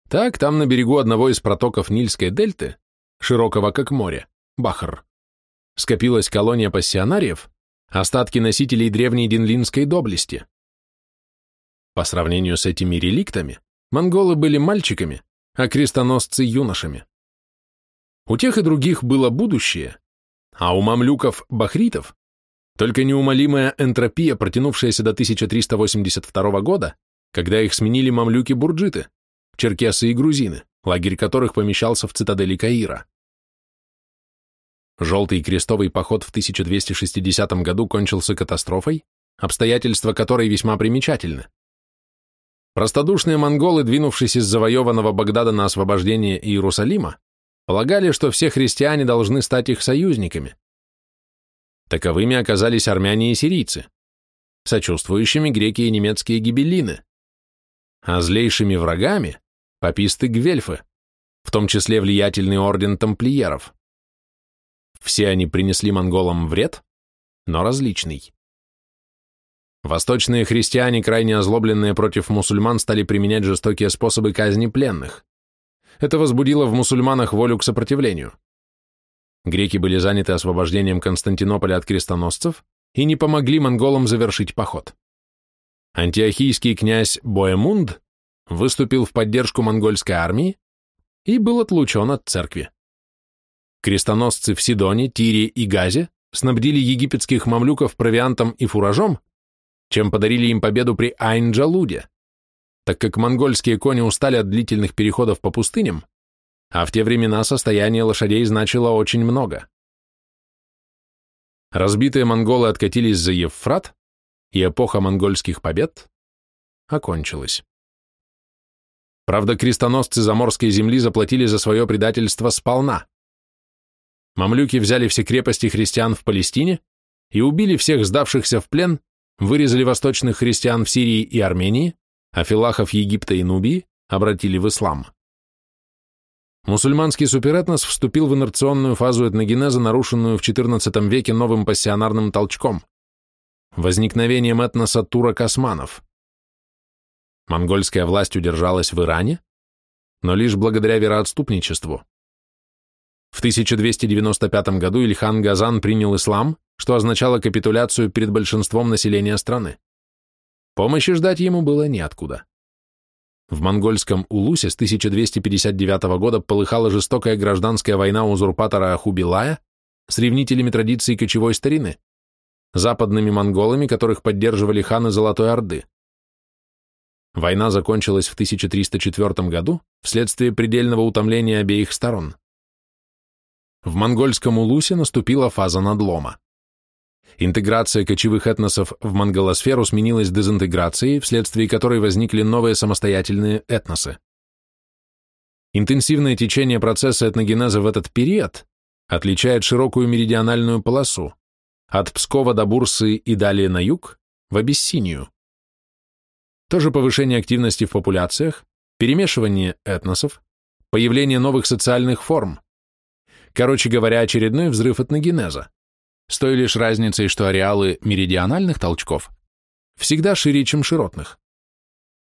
Speaker 1: Так, там на берегу одного из протоков Нильской дельты, широкого как море, Бахар, скопилась колония пассионариев, остатки носителей древней Денлинской доблести. По сравнению с этими реликтами, Монголы были мальчиками, а крестоносцы – юношами. У тех и других было будущее, а у мамлюков-бахритов только неумолимая энтропия, протянувшаяся до 1382 года, когда их сменили мамлюки-бурджиты, черкесы и грузины, лагерь которых помещался в цитадели Каира. Желтый крестовый поход в 1260 году кончился катастрофой, обстоятельства которой весьма примечательны. Простодушные монголы, двинувшись из завоеванного Багдада на освобождение Иерусалима, полагали, что все христиане должны стать их союзниками. Таковыми оказались армяне и сирийцы, сочувствующими греки и немецкие гибеллины, а злейшими врагами – паписты-гвельфы, в том числе влиятельный орден тамплиеров. Все они принесли монголам вред, но различный. Восточные христиане, крайне озлобленные против мусульман, стали применять жестокие способы казни пленных. Это возбудило в мусульманах волю к сопротивлению. Греки были заняты освобождением Константинополя от крестоносцев и не помогли монголам завершить поход. Антиохийский князь Боемунд выступил в поддержку монгольской армии и был отлучен от церкви. Крестоносцы в Сидоне, Тире и Газе снабдили египетских мамлюков провиантом и фуражом, чем подарили им победу при Айн-Джалуде, так как монгольские кони устали от длительных переходов по пустыням, а в те времена состояние лошадей значило очень много. Разбитые монголы откатились за Евфрат, и эпоха монгольских побед окончилась. Правда, крестоносцы заморской земли заплатили за свое предательство сполна. Мамлюки взяли все крепости христиан в Палестине и убили всех сдавшихся в плен вырезали восточных христиан в Сирии и Армении, а филахов Египта и Нубии обратили в ислам. Мусульманский суперэтнос вступил в инерционную фазу этногенеза, нарушенную в XIV веке новым пассионарным толчком – возникновением этноса турок-османов. Монгольская власть удержалась в Иране, но лишь благодаря вероотступничеству. В 1295 году Ильхан Газан принял ислам, что означало капитуляцию перед большинством населения страны. Помощи ждать ему было неоткуда. В монгольском Улусе с 1259 года полыхала жестокая гражданская война узурпатора Ахубилая с ревнителями традиций кочевой старины, западными монголами, которых поддерживали ханы Золотой Орды. Война закончилась в 1304 году вследствие предельного утомления обеих сторон. В монгольском Улусе наступила фаза надлома. Интеграция кочевых этносов в монголосферу сменилась дезинтеграцией, вследствие которой возникли новые самостоятельные этносы. Интенсивное течение процесса этногенеза в этот период отличает широкую меридиональную полосу от Пскова до Бурсы и далее на юг в Абиссинию. Тоже повышение активности в популяциях, перемешивание этносов, появление новых социальных форм. Короче говоря, очередной взрыв этногенеза. С той лишь разницей, что ареалы меридиональных толчков всегда шире, чем широтных.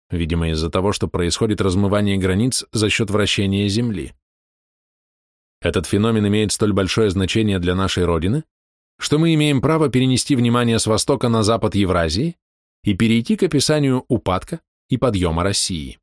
Speaker 1: Видимо, из-за того, что происходит размывание границ за счет вращения Земли. Этот феномен имеет столь большое значение для нашей Родины, что мы имеем право перенести внимание с востока на запад Евразии и перейти к описанию упадка и подъема России.